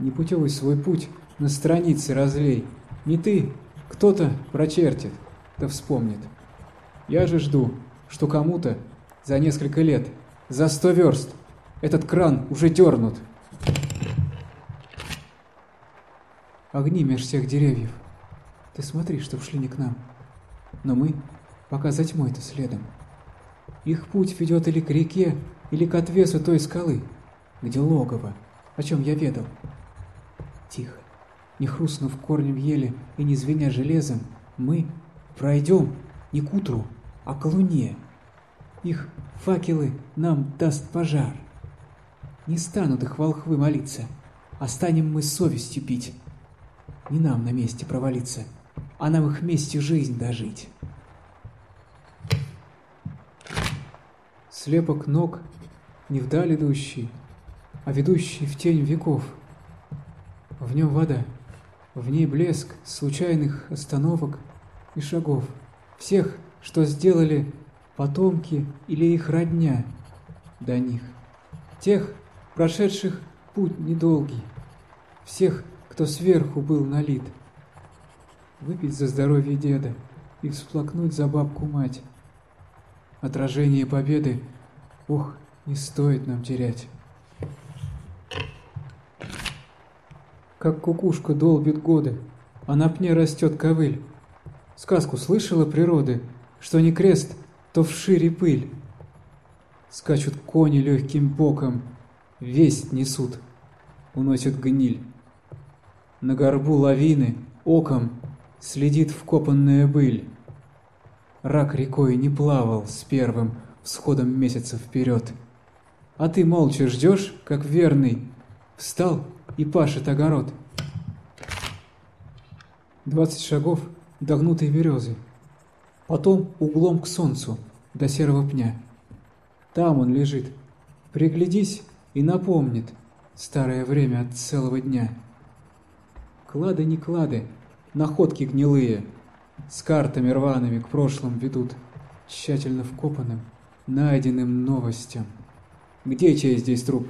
S1: Непутевый свой путь на странице разлей. Не ты, кто-то прочертит, да вспомнит. Я же жду, что кому-то за несколько лет, за сто верст, этот кран уже дернут. Огни меж всех деревьев. Ты смотри, чтоб шли не к нам. Но мы пока за тьмой-то следом. Их путь ведет или к реке, или к отвесу той скалы, где логово, о чем я ведал. Тихо, не хрустнув корнем ели и не звеня железом, мы пройдем не к утру, а к луне. Их факелы нам даст пожар. Не станут их волхвы молиться, а станем мы совестью пить. Не нам на месте провалиться, а нам их вместе жизнь дожить. Слепок ног не вдаль идущий, а ведущий в тень веков. В нем вода, в ней блеск случайных остановок и шагов. Всех, что сделали потомки или их родня до них. Тех, прошедших путь недолгий. Всех, кто сверху был налит. Выпить за здоровье деда и всплакнуть за бабку мать. Отражение победы Ох, не стоит нам терять. Как кукушка долбит годы, а на пне растет ковыль. Сказку слышала природы, что не крест, то вшире пыль. Скачут кони легким боком, весть несут, уносят гниль. На горбу лавины оком следит вкопанная быль. Рак рекой не плавал с первым, всходом месяца вперед. А ты молча ждешь, как верный, встал и пашет огород. Двадцать шагов до гнутой березы, потом углом к солнцу, до серого пня. Там он лежит. Приглядись и напомнит старое время от целого дня. Клады не клады, находки гнилые, с картами рваными к прошлым ведут, тщательно вкопанным, найденным новостям. Где чей здесь труп?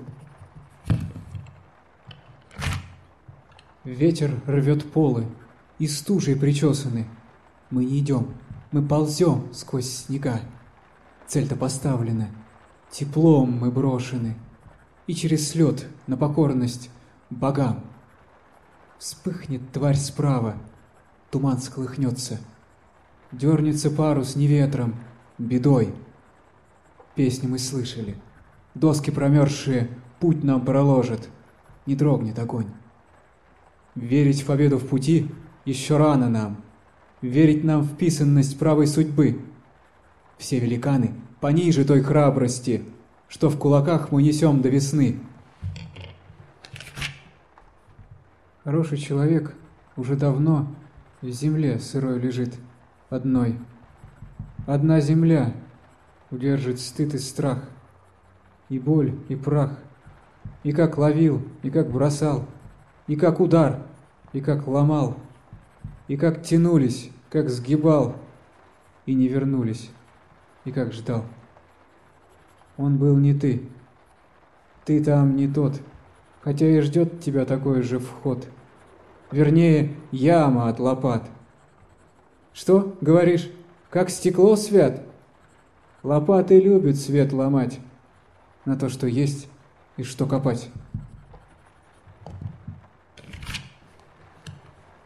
S1: Ветер рвет полы, и стужей причесаны. Мы не идем, мы ползем сквозь снега. Цель-то поставлена, теплом мы брошены, и через слет на покорность богам. Вспыхнет тварь справа, туман сколыхнется, дернется парус не ветром, бедой. Песни мы слышали. Доски промерзшие путь нам проложат. Не дрогнет огонь. Верить в победу в пути еще рано нам. Верить нам в писанность правой судьбы. Все великаны пониже той храбрости, что в кулаках мы несем до весны. Хороший человек уже давно в земле сырой лежит одной. Одна земля удержит стыд и страх, и боль, и прах, и как ловил, и как бросал, и как удар, и как ломал, и как тянулись, как сгибал, и не вернулись. И как ждал. Он был не ты. Ты там не тот, хотя и ждет тебя такой же вход. Вернее, яма от лопат. Что, говоришь, как стекло свят? Лопаты любят свет ломать на то, что есть и что копать.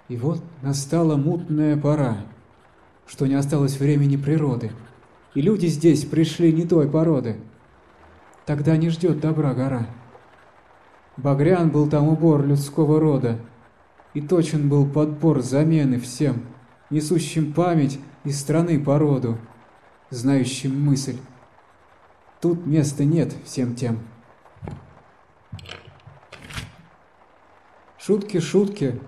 S1: И вот настала мутная пора, что не осталось времени природы, и люди здесь пришли не той породы. Тогда не ждет добра гора. Багрян был там убор людского рода, и точен был подбор замены всем, несущим память из страны породу, знающим мысль. Тут места нет всем тем. Шутки, шутки,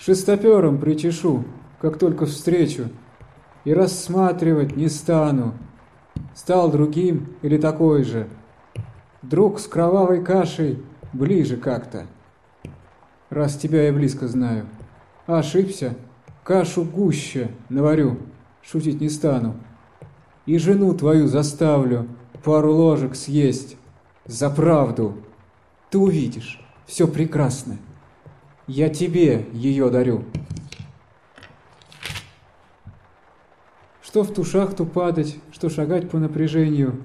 S1: шестопером причешу, как только встречу, и рассматривать не стану, стал другим или такой же. Друг с кровавой кашей ближе как-то. Раз тебя я близко знаю. Ошибся, кашу гуще наварю, шутить не стану. И жену твою заставлю пару ложек съесть за правду. Ты увидишь, все прекрасно. Я тебе ее дарю. Что в ту шахту падать, что шагать по напряжению,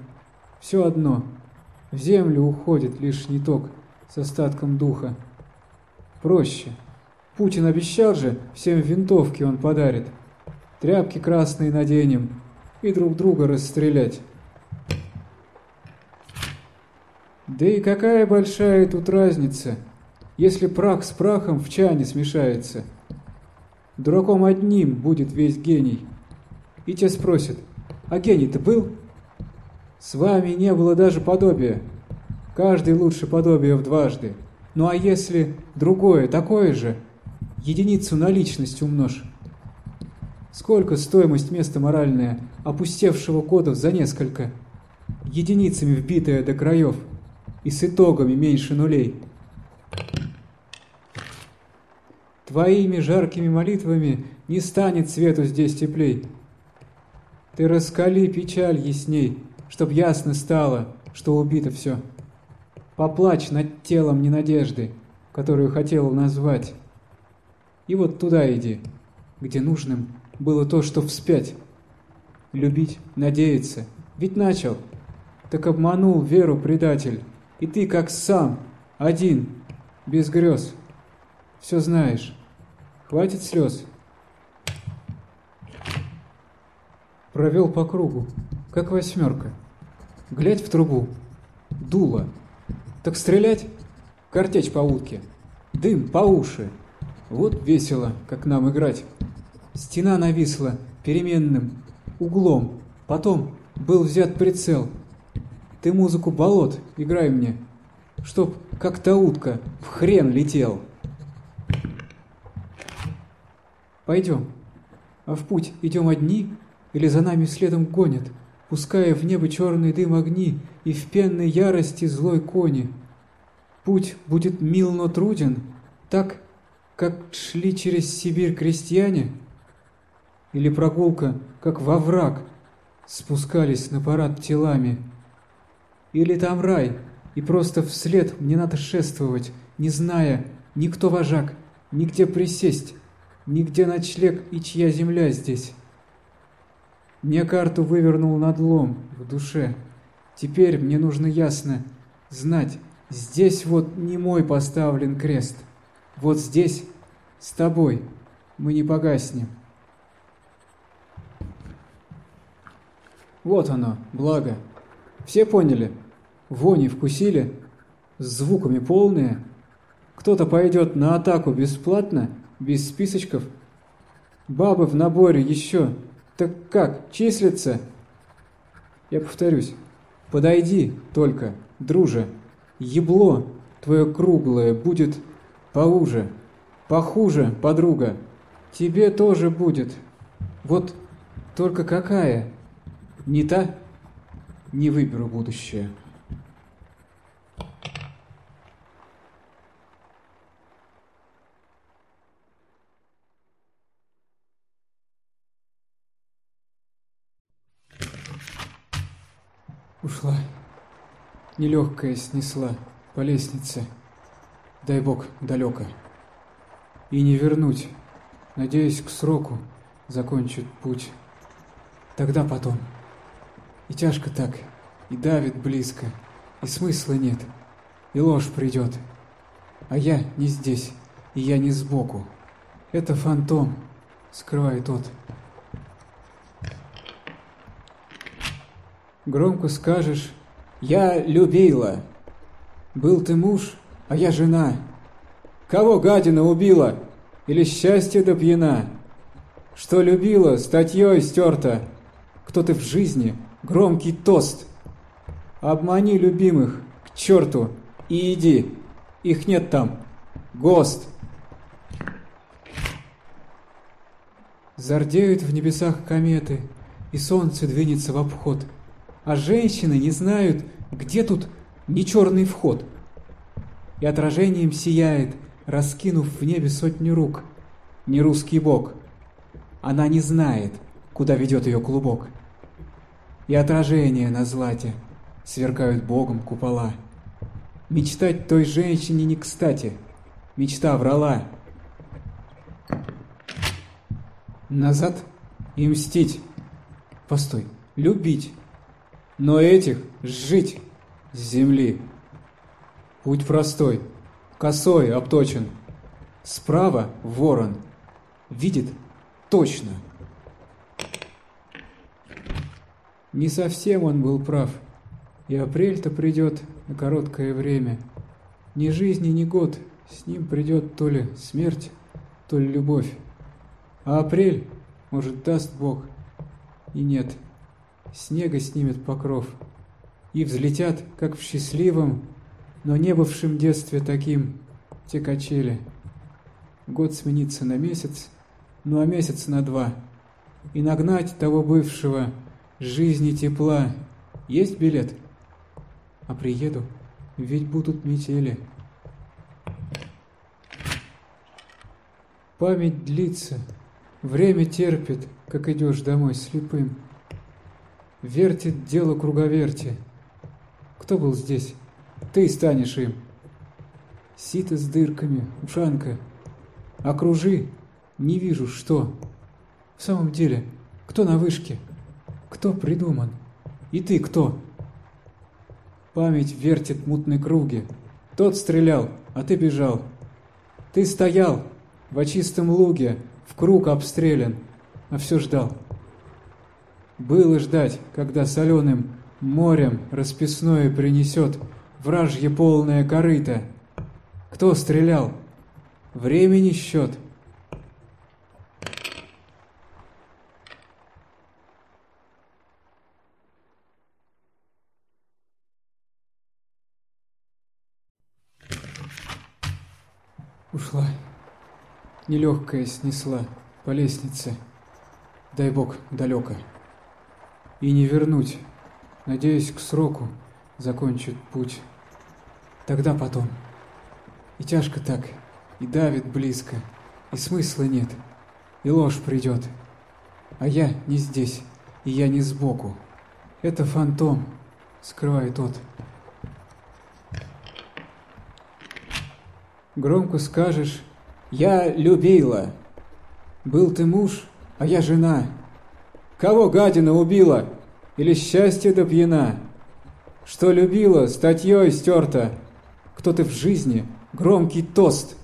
S1: все одно. В землю уходит лишь ниток с остатком духа. Проще. Путин обещал же, всем винтовки он подарит. Тряпки красные наденем и друг друга расстрелять. Да и какая большая тут разница — если прах с прахом в чане смешается. Дураком одним будет весь гений. И те спросят, а гений-то был? С вами не было даже подобия. Каждый лучше подобия в дважды. Ну а если другое, такое же, единицу на личность умножь. Сколько стоимость места моральная, опустевшего кодов за несколько, единицами вбитая до краев и с итогами меньше нулей. Твоими жаркими молитвами не станет свету здесь теплей. Ты раскали печаль ясней, чтоб ясно стало, что убито все. Поплачь над телом ненадежды, которую хотел назвать. И вот туда иди, где нужным было то, что вспять. Любить, надеяться, ведь начал. Так обманул веру предатель, и ты как сам, один, без грез. Все знаешь. Хватит слез. Провел по кругу, как восьмерка. Глядь в трубу. Дуло. Так стрелять? Картечь по утке. Дым по уши. Вот весело, как нам играть. Стена нависла переменным углом. Потом был взят прицел. Ты музыку болот играй мне, чтоб как та утка в хрен летел. Пойдем. А в путь идем одни или за нами следом гонят, пуская в небо черный дым огни и в пенной ярости злой кони. Путь будет мил, но труден, так, как шли через Сибирь крестьяне? Или прогулка, как во враг, спускались на парад телами? Или там рай, и просто вслед мне надо шествовать, не зная, никто вожак, нигде присесть, Нигде ночлег и чья земля здесь. Мне карту вывернул надлом в душе. Теперь мне нужно ясно знать, здесь вот не мой поставлен крест. Вот здесь с тобой мы не погаснем. Вот оно, благо. Все поняли? Вони вкусили? С звуками полные? Кто-то пойдет на атаку бесплатно – без списочков. Бабы в наборе еще. Так как, числятся? Я повторюсь. Подойди только, друже. Ебло твое круглое будет поуже. Похуже, подруга. Тебе тоже будет. Вот только какая? Не та? Не выберу будущее. Ушла. Нелегкая снесла по лестнице. Дай бог далеко. И не вернуть. Надеюсь, к сроку закончит путь. Тогда потом. И тяжко так, и давит близко, и смысла нет, и ложь придет. А я не здесь, и я не сбоку. Это фантом, скрывает тот. Громко скажешь «Я любила». Был ты муж, а я жена. Кого гадина убила? Или счастье да пьяна? Что любила, статьей стерта. Кто ты в жизни? Громкий тост. Обмани любимых, к черту, и иди. Их нет там. ГОСТ. Зардеют в небесах кометы, и солнце двинется в обход. А женщины не знают, где тут не черный вход. И отражением сияет, раскинув в небе сотню рук, не русский бог. Она не знает, куда ведет ее клубок. И отражения на злате сверкают богом купола. Мечтать той женщине не кстати, мечта врала. Назад и мстить. Постой, любить. Но этих сжить с земли. Путь простой, косой обточен. Справа ворон. Видит точно. Не совсем он был прав. И апрель-то придет на короткое время. Ни жизни, ни год с ним придет то ли смерть, то ли любовь. А апрель, может, даст Бог. И нет, снега снимет покров. И взлетят, как в счастливом, но не бывшем детстве таким, те качели. Год сменится на месяц, ну а месяц на два. И нагнать того бывшего жизни тепла. Есть билет? А приеду, ведь будут метели. Память длится, время терпит, как идешь домой слепым. Вертит дело круговерти. Кто был здесь? Ты станешь им. Сито с дырками, ушанка. Окружи, не вижу, что. В самом деле, кто на вышке? Кто придуман? И ты кто? Память вертит мутные круги. Тот стрелял, а ты бежал. Ты стоял, во чистом луге, в круг обстрелян, а все ждал. Было ждать, когда соленым морем расписное принесет вражье полное корыто. Кто стрелял? Времени счет. Ушла. Нелегкая снесла по лестнице. Дай бог далеко. И не вернуть. Надеюсь, к сроку закончит путь. Тогда потом. И тяжко так, и давит близко, и смысла нет, и ложь придет. А я не здесь, и я не сбоку. Это фантом, скрывает тот. Громко скажешь «Я любила». Был ты муж, а я жена. Кого гадина убила? Или счастье да пьяна? Что любила, статьей стерта. Кто ты в жизни? Громкий тост.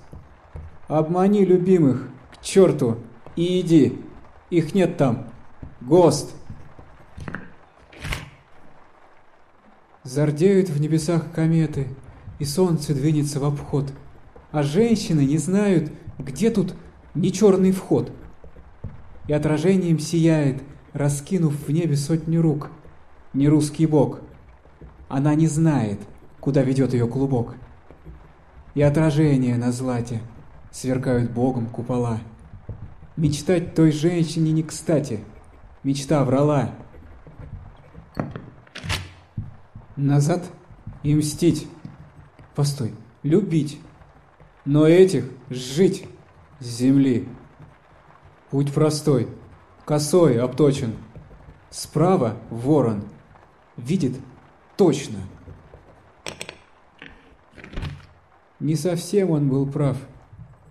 S1: Обмани любимых, к черту, и иди. Их нет там. ГОСТ. Зардеют в небесах кометы, и солнце двинется в обход – а женщины не знают, где тут не черный вход. И отражением сияет, раскинув в небе сотню рук, не русский бог. Она не знает, куда ведет ее клубок. И отражения на злате сверкают богом купола. Мечтать той женщине не кстати, мечта врала. Назад и мстить. Постой, любить но этих сжить с земли. Путь простой, косой обточен. Справа ворон. Видит Точно. Не совсем он был прав.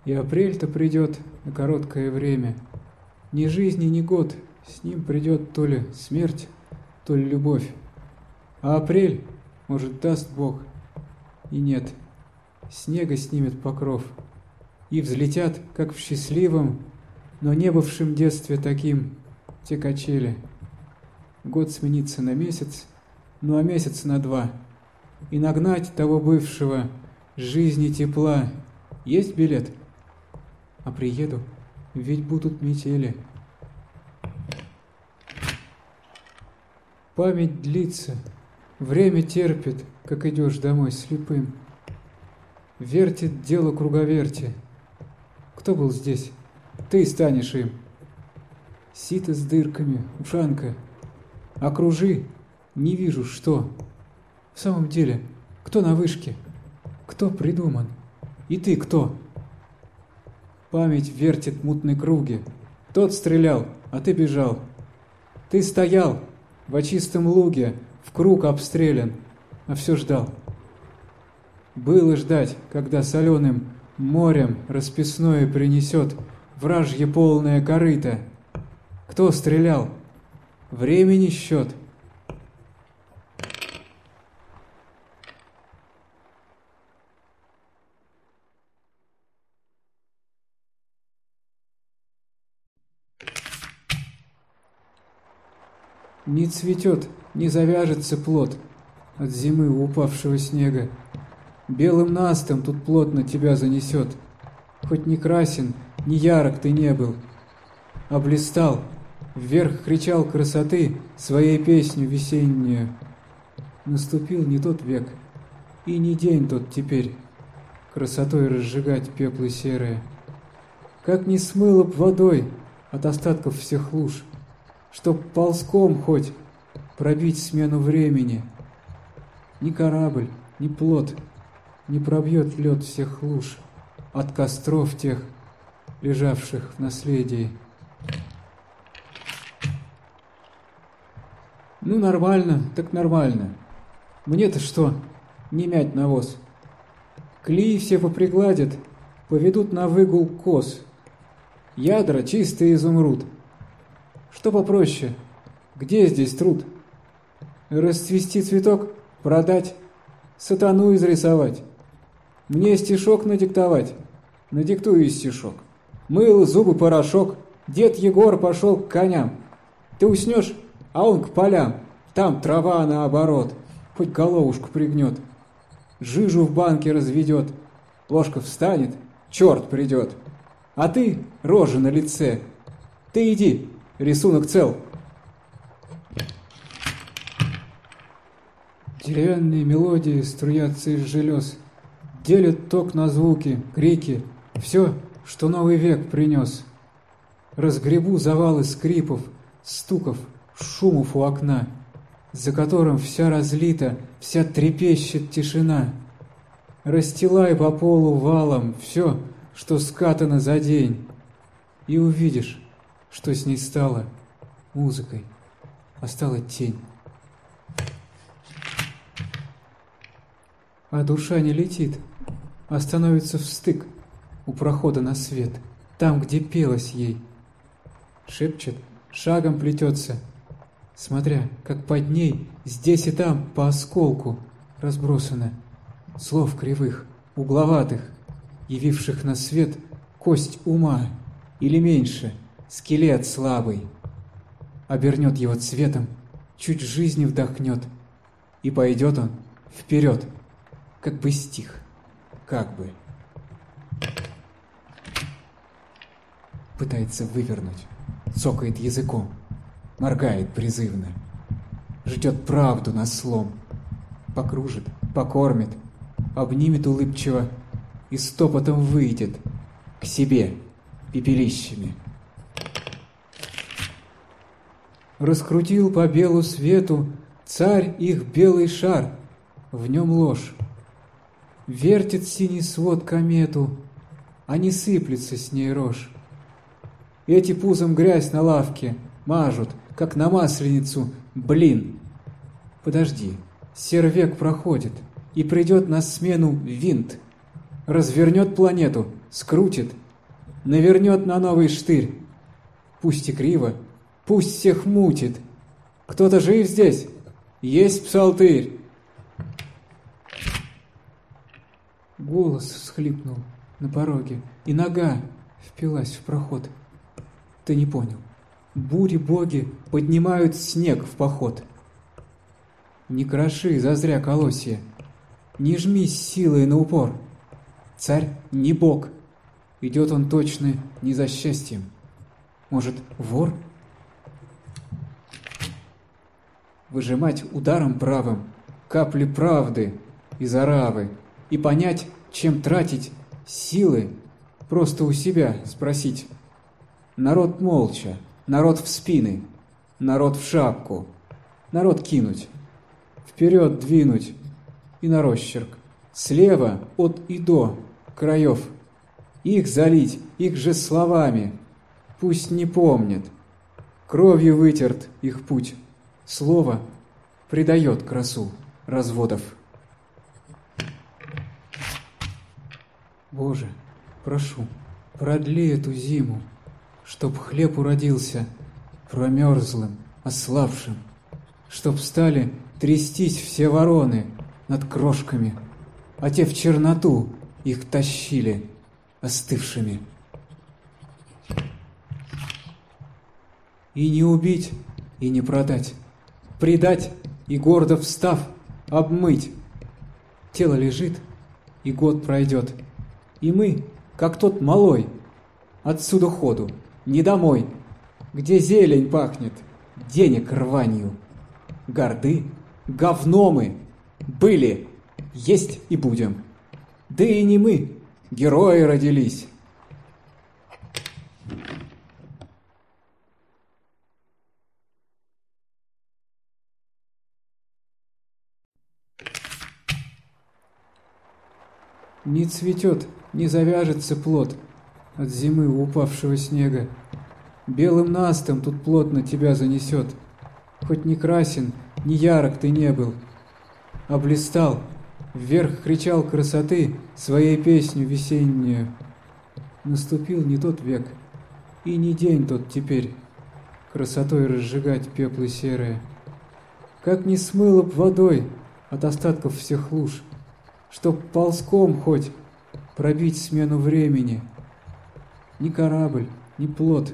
S1: И апрель-то придет на короткое время. Ни жизни, ни год. С ним придет то ли смерть, то ли любовь. А апрель, может, даст Бог. И нет, снега снимет покров. И взлетят, как в счастливом, но не бывшем детстве таким, те качели. Год сменится на месяц, ну а месяц на два. И нагнать того бывшего жизни тепла. Есть билет? А приеду, ведь будут метели. Память длится, время терпит, как идешь домой слепым. Вертит дело круговерти. Кто был здесь? Ты станешь им. Сито с дырками, ушанка. Окружи, не вижу, что. В самом деле, кто на вышке? Кто придуман? И ты кто? Память вертит мутные круги. Тот стрелял, а ты бежал. Ты стоял, во чистом луге, в круг обстрелян, а все ждал. Было ждать, когда соленым морем расписное принесет вражье полное корыто. Кто стрелял? Времени счет. Не цветет, не завяжется плод от зимы упавшего снега. Белым настом тут плотно тебя занесет. Хоть не красен, не ярок ты не был, а блистал, вверх кричал красоты своей песню весеннюю. Наступил не тот век, и не день тот теперь, красотой разжигать пеплы серые. Как не смыло б водой от остатков всех луж, чтоб ползком хоть пробить смену времени. Ни корабль, ни плот не пробьет лед всех луж от костров тех, лежавших в наследии. Ну, нормально, так нормально. Мне-то что, не мять навоз. Клеи все попригладят, поведут на выгул коз. Ядра чистый изумруд. Что попроще? Где здесь труд? Расцвести цветок, продать, сатану изрисовать. Мне стишок надиктовать, надиктую стишок. Мыл, зубы, порошок, дед Егор пошел к коням. Ты уснешь, а он к полям, там трава наоборот, хоть головушку пригнет. Жижу в банке разведет, ложка встанет, черт придет. А ты, рожа на лице, ты иди, Рисунок цел. Деревянные мелодии струятся из желез, Делят ток на звуки, крики, Все, что новый век принес. Разгребу завалы скрипов, стуков, шумов у окна, За которым вся разлита, вся трепещет тишина. Расстилай по полу валом все, что скатано за день, И увидишь, что с ней стало музыкой, а стала тень. А душа не летит, а становится в стык у прохода на свет, там, где пелось ей. Шепчет, шагом плетется, смотря, как под ней здесь и там по осколку разбросано слов кривых, угловатых, явивших на свет кость ума или меньше — скелет слабый. Обернет его цветом, чуть жизни вдохнет, и пойдет он вперед, как бы стих, как бы. Пытается вывернуть, цокает языком, моргает призывно, ждет правду на слом, покружит, покормит, обнимет улыбчиво и стопотом выйдет к себе пепелищами раскрутил по белу свету царь их белый шар, в нем ложь. Вертит синий свод комету, а не сыплется с ней рожь. Эти пузом грязь на лавке мажут, как на масленицу, блин. Подожди, сервек проходит, и придет на смену винт. Развернет планету, скрутит, навернет на новый штырь. Пусть и криво, пусть всех мутит. Кто-то жив здесь? Есть псалтырь. Голос всхлипнул на пороге, и нога впилась в проход. Ты не понял. Бури-боги поднимают снег в поход. Не кроши зазря колосья, не жмись силой на упор. Царь не бог, идет он точно не за счастьем. Может, вор? Выжимать ударом правым капли правды из оравы и понять, чем тратить силы, просто у себя спросить. Народ молча, народ в спины, народ в шапку, народ кинуть, вперед двинуть и на росчерк, слева от и до краев. Их залить, их же словами, пусть не помнят. Кровью вытерт их путь, слово придает красу разводов. Боже, прошу, продли эту зиму, Чтоб хлеб уродился промерзлым, ослабшим, Чтоб стали трястись все вороны над крошками, А те в черноту их тащили остывшими. И не убить, и не продать, предать и гордо встав, обмыть. Тело лежит, и год пройдет, и мы, как тот малой, отсюда ходу, не домой, где зелень пахнет, денег рванью. Горды, говно мы, были, есть и будем. Да и не мы, герои родились. Не цветет не завяжется плод от зимы упавшего снега. Белым настом тут плотно тебя занесет. Хоть не красен, не ярок ты не был, а вверх кричал красоты своей песню весеннюю. Наступил не тот век, и не день тот теперь, красотой разжигать пеплы серые. Как не смыло б водой от остатков всех луж, чтоб ползком хоть пробить смену времени. Ни корабль, ни плот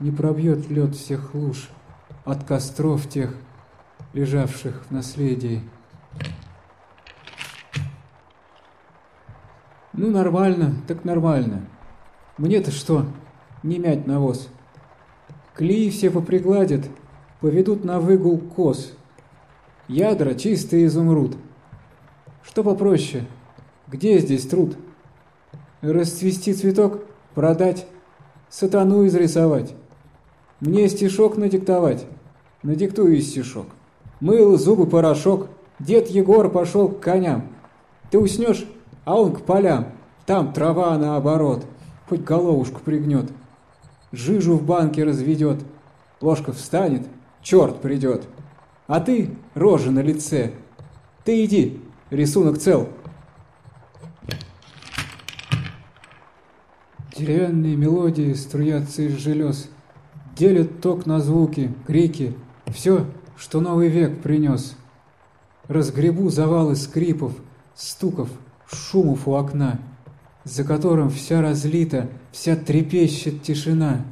S1: не пробьет лед всех луж от костров тех, лежавших в наследии. Ну, нормально, так нормально. Мне-то что, не мять навоз. Клеи все попригладят, поведут на выгул коз. Ядра чистый изумруд. Что попроще? Где здесь труд? Расцвести цветок, продать, сатану изрисовать. Мне стишок надиктовать, надиктую стишок. Мыл, зубы, порошок, дед Егор пошел к коням. Ты уснешь, а он к полям, там трава наоборот, хоть головушку пригнет. Жижу в банке разведет, ложка встанет, черт придет. А ты, рожа на лице, ты иди, рисунок цел, Деревянные мелодии струятся из желез, Делят ток на звуки, крики, Все, что новый век принес. Разгребу завалы скрипов, стуков, шумов у окна, За которым вся разлита, вся трепещет тишина.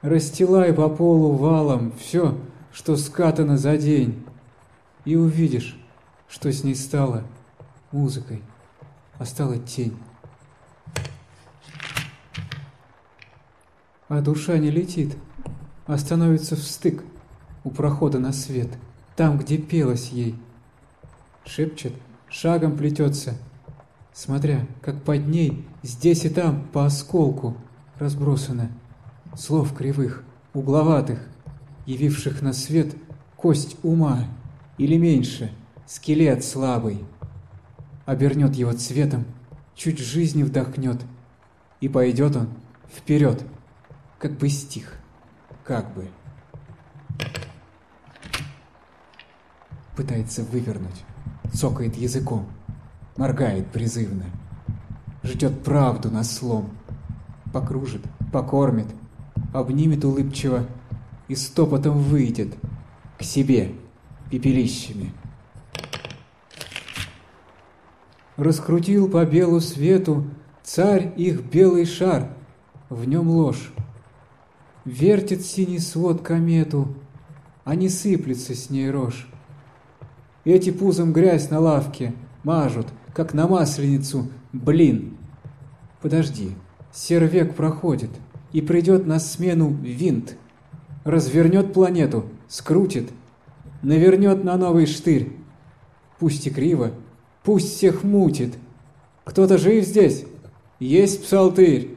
S1: Расстилай по полу валом все, что скатано за день, И увидишь, что с ней стало музыкой, а стала тень. А душа не летит, а становится стык у прохода на свет, там, где пелось ей. Шепчет, шагом плетется, смотря, как под ней здесь и там по осколку разбросано слов кривых, угловатых, явивших на свет кость ума или меньше, скелет слабый. Обернет его цветом, чуть жизни вдохнет, и пойдет он вперед как бы стих, как бы. пытается вывернуть, цокает языком, моргает призывно, ждет правду на слом, покружит, покормит, обнимет улыбчиво. И стопотом выйдет к себе пепелищами. Раскрутил по белу свету царь их белый шар, в нем ложь. Вертит синий свод комету, а не сыплется с ней рожь. Эти пузом грязь на лавке мажут, как на масленицу, блин. Подожди, сервек проходит, и придет на смену винт. Развернет планету, скрутит, навернет на новый штырь. Пусть и криво, пусть всех мутит. Кто-то жив здесь? Есть псалтырь.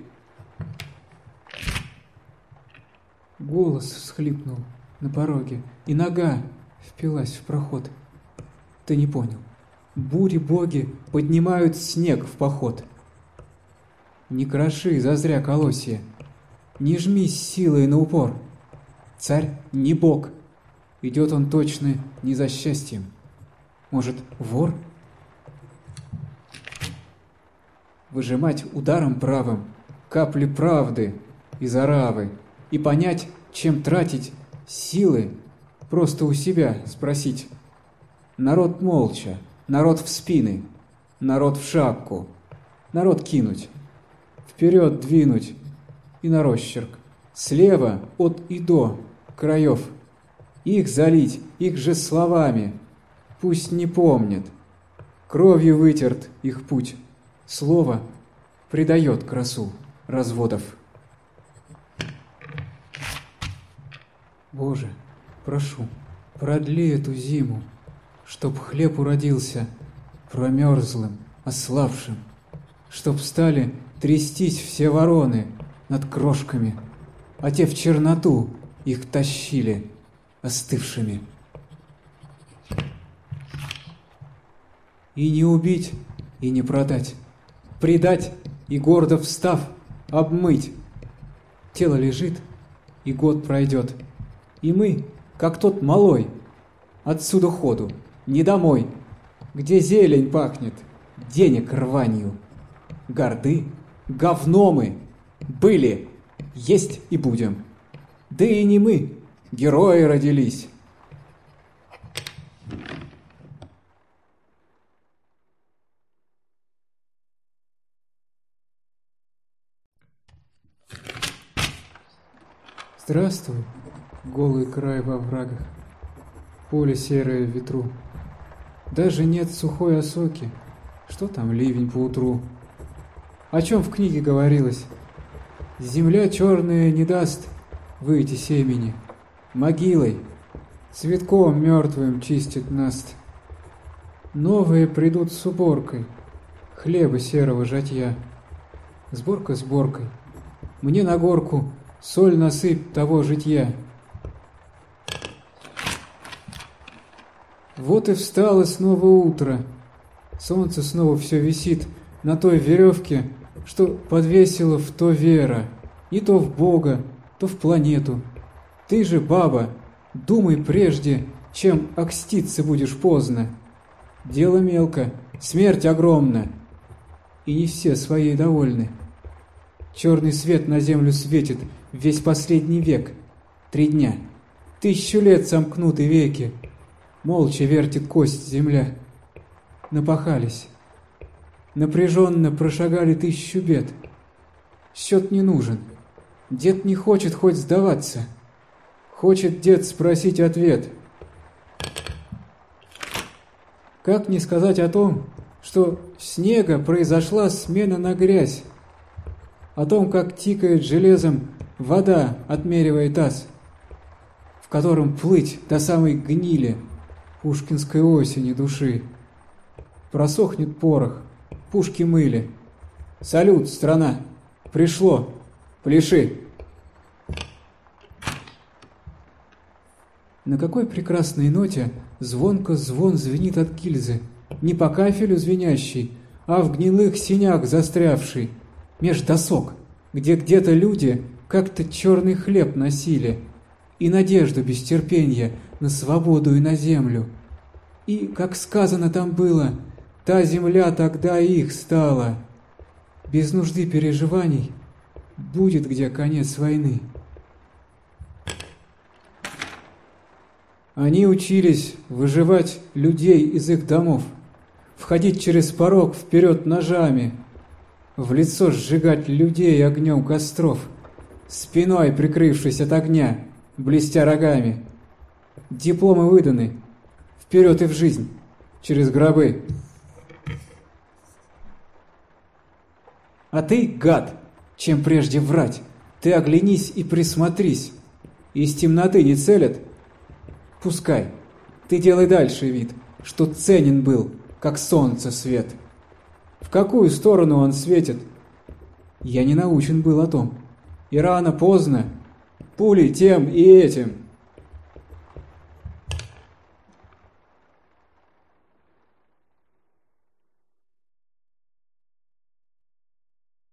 S1: Голос всхлипнул на пороге, и нога впилась в проход. Ты не понял. Бури-боги поднимают снег в поход. Не кроши зазря колосья, не жмись силой на упор. Царь не бог, идет он точно не за счастьем. Может, вор? Выжимать ударом правым капли правды из оравы и понять, чем тратить силы, просто у себя спросить. Народ молча, народ в спины, народ в шапку, народ кинуть, вперед двинуть и на росчерк, слева от и до краев. Их залить, их же словами, пусть не помнят. Кровью вытерт их путь, слово придает красу разводов. Боже, прошу, продли эту зиму, Чтоб хлеб уродился промерзлым, ослабшим, Чтоб стали трястись все вороны над крошками, А те в черноту их тащили остывшими. И не убить, и не продать, Предать и гордо встав, обмыть. Тело лежит, и год пройдет, и мы, как тот малой, отсюда ходу, не домой, где зелень пахнет, денег рванью. Горды, говномы, были, есть и будем. Да и не мы, герои родились. Здравствуй, голый край во врагах, поле серое в ветру. Даже нет сухой осоки, что там ливень по утру. О чем в книге говорилось? Земля черная не даст выйти семени, могилой, цветком мертвым чистит наст. Новые придут с уборкой, хлеба серого жатья. Сборка сборкой, мне на горку — соль насыпь того житья. Вот и встало снова утро. Солнце снова все висит на той веревке, что подвесила в то вера, и то в Бога, то в планету. Ты же, баба, думай прежде, чем окститься будешь поздно. Дело мелко, смерть огромна, и не все своей довольны. Черный свет на землю светит, весь последний век. Три дня. Тысячу лет сомкнуты веки. Молча вертит кость земля. Напахались. Напряженно прошагали тысячу бед. Счет не нужен. Дед не хочет хоть сдаваться. Хочет дед спросить ответ. Как не сказать о том, что снега произошла смена на грязь, о том, как тикает железом вода, отмеривая таз, в котором плыть до самой гнили пушкинской осени души. Просохнет порох, пушки мыли. Салют, страна! Пришло! Пляши! На какой прекрасной ноте звонко звон звенит от гильзы, не по кафелю звенящий, а в гнилых синях застрявший — меж досок, где где-то люди как-то черный хлеб носили и надежду без терпения на свободу и на землю. И, как сказано там было, та земля тогда их стала. Без нужды переживаний будет где конец войны. Они учились выживать людей из их домов, входить через порог вперед ножами, в лицо сжигать людей огнем костров, спиной прикрывшись от огня, блестя рогами. Дипломы выданы, вперед и в жизнь, через гробы. А ты, гад, чем прежде врать, ты оглянись и присмотрись. Из темноты не целят, Пускай. Ты делай дальше вид, что ценен был, как солнце свет. В какую сторону он светит? Я не научен был о том. И рано-поздно, пули тем и этим.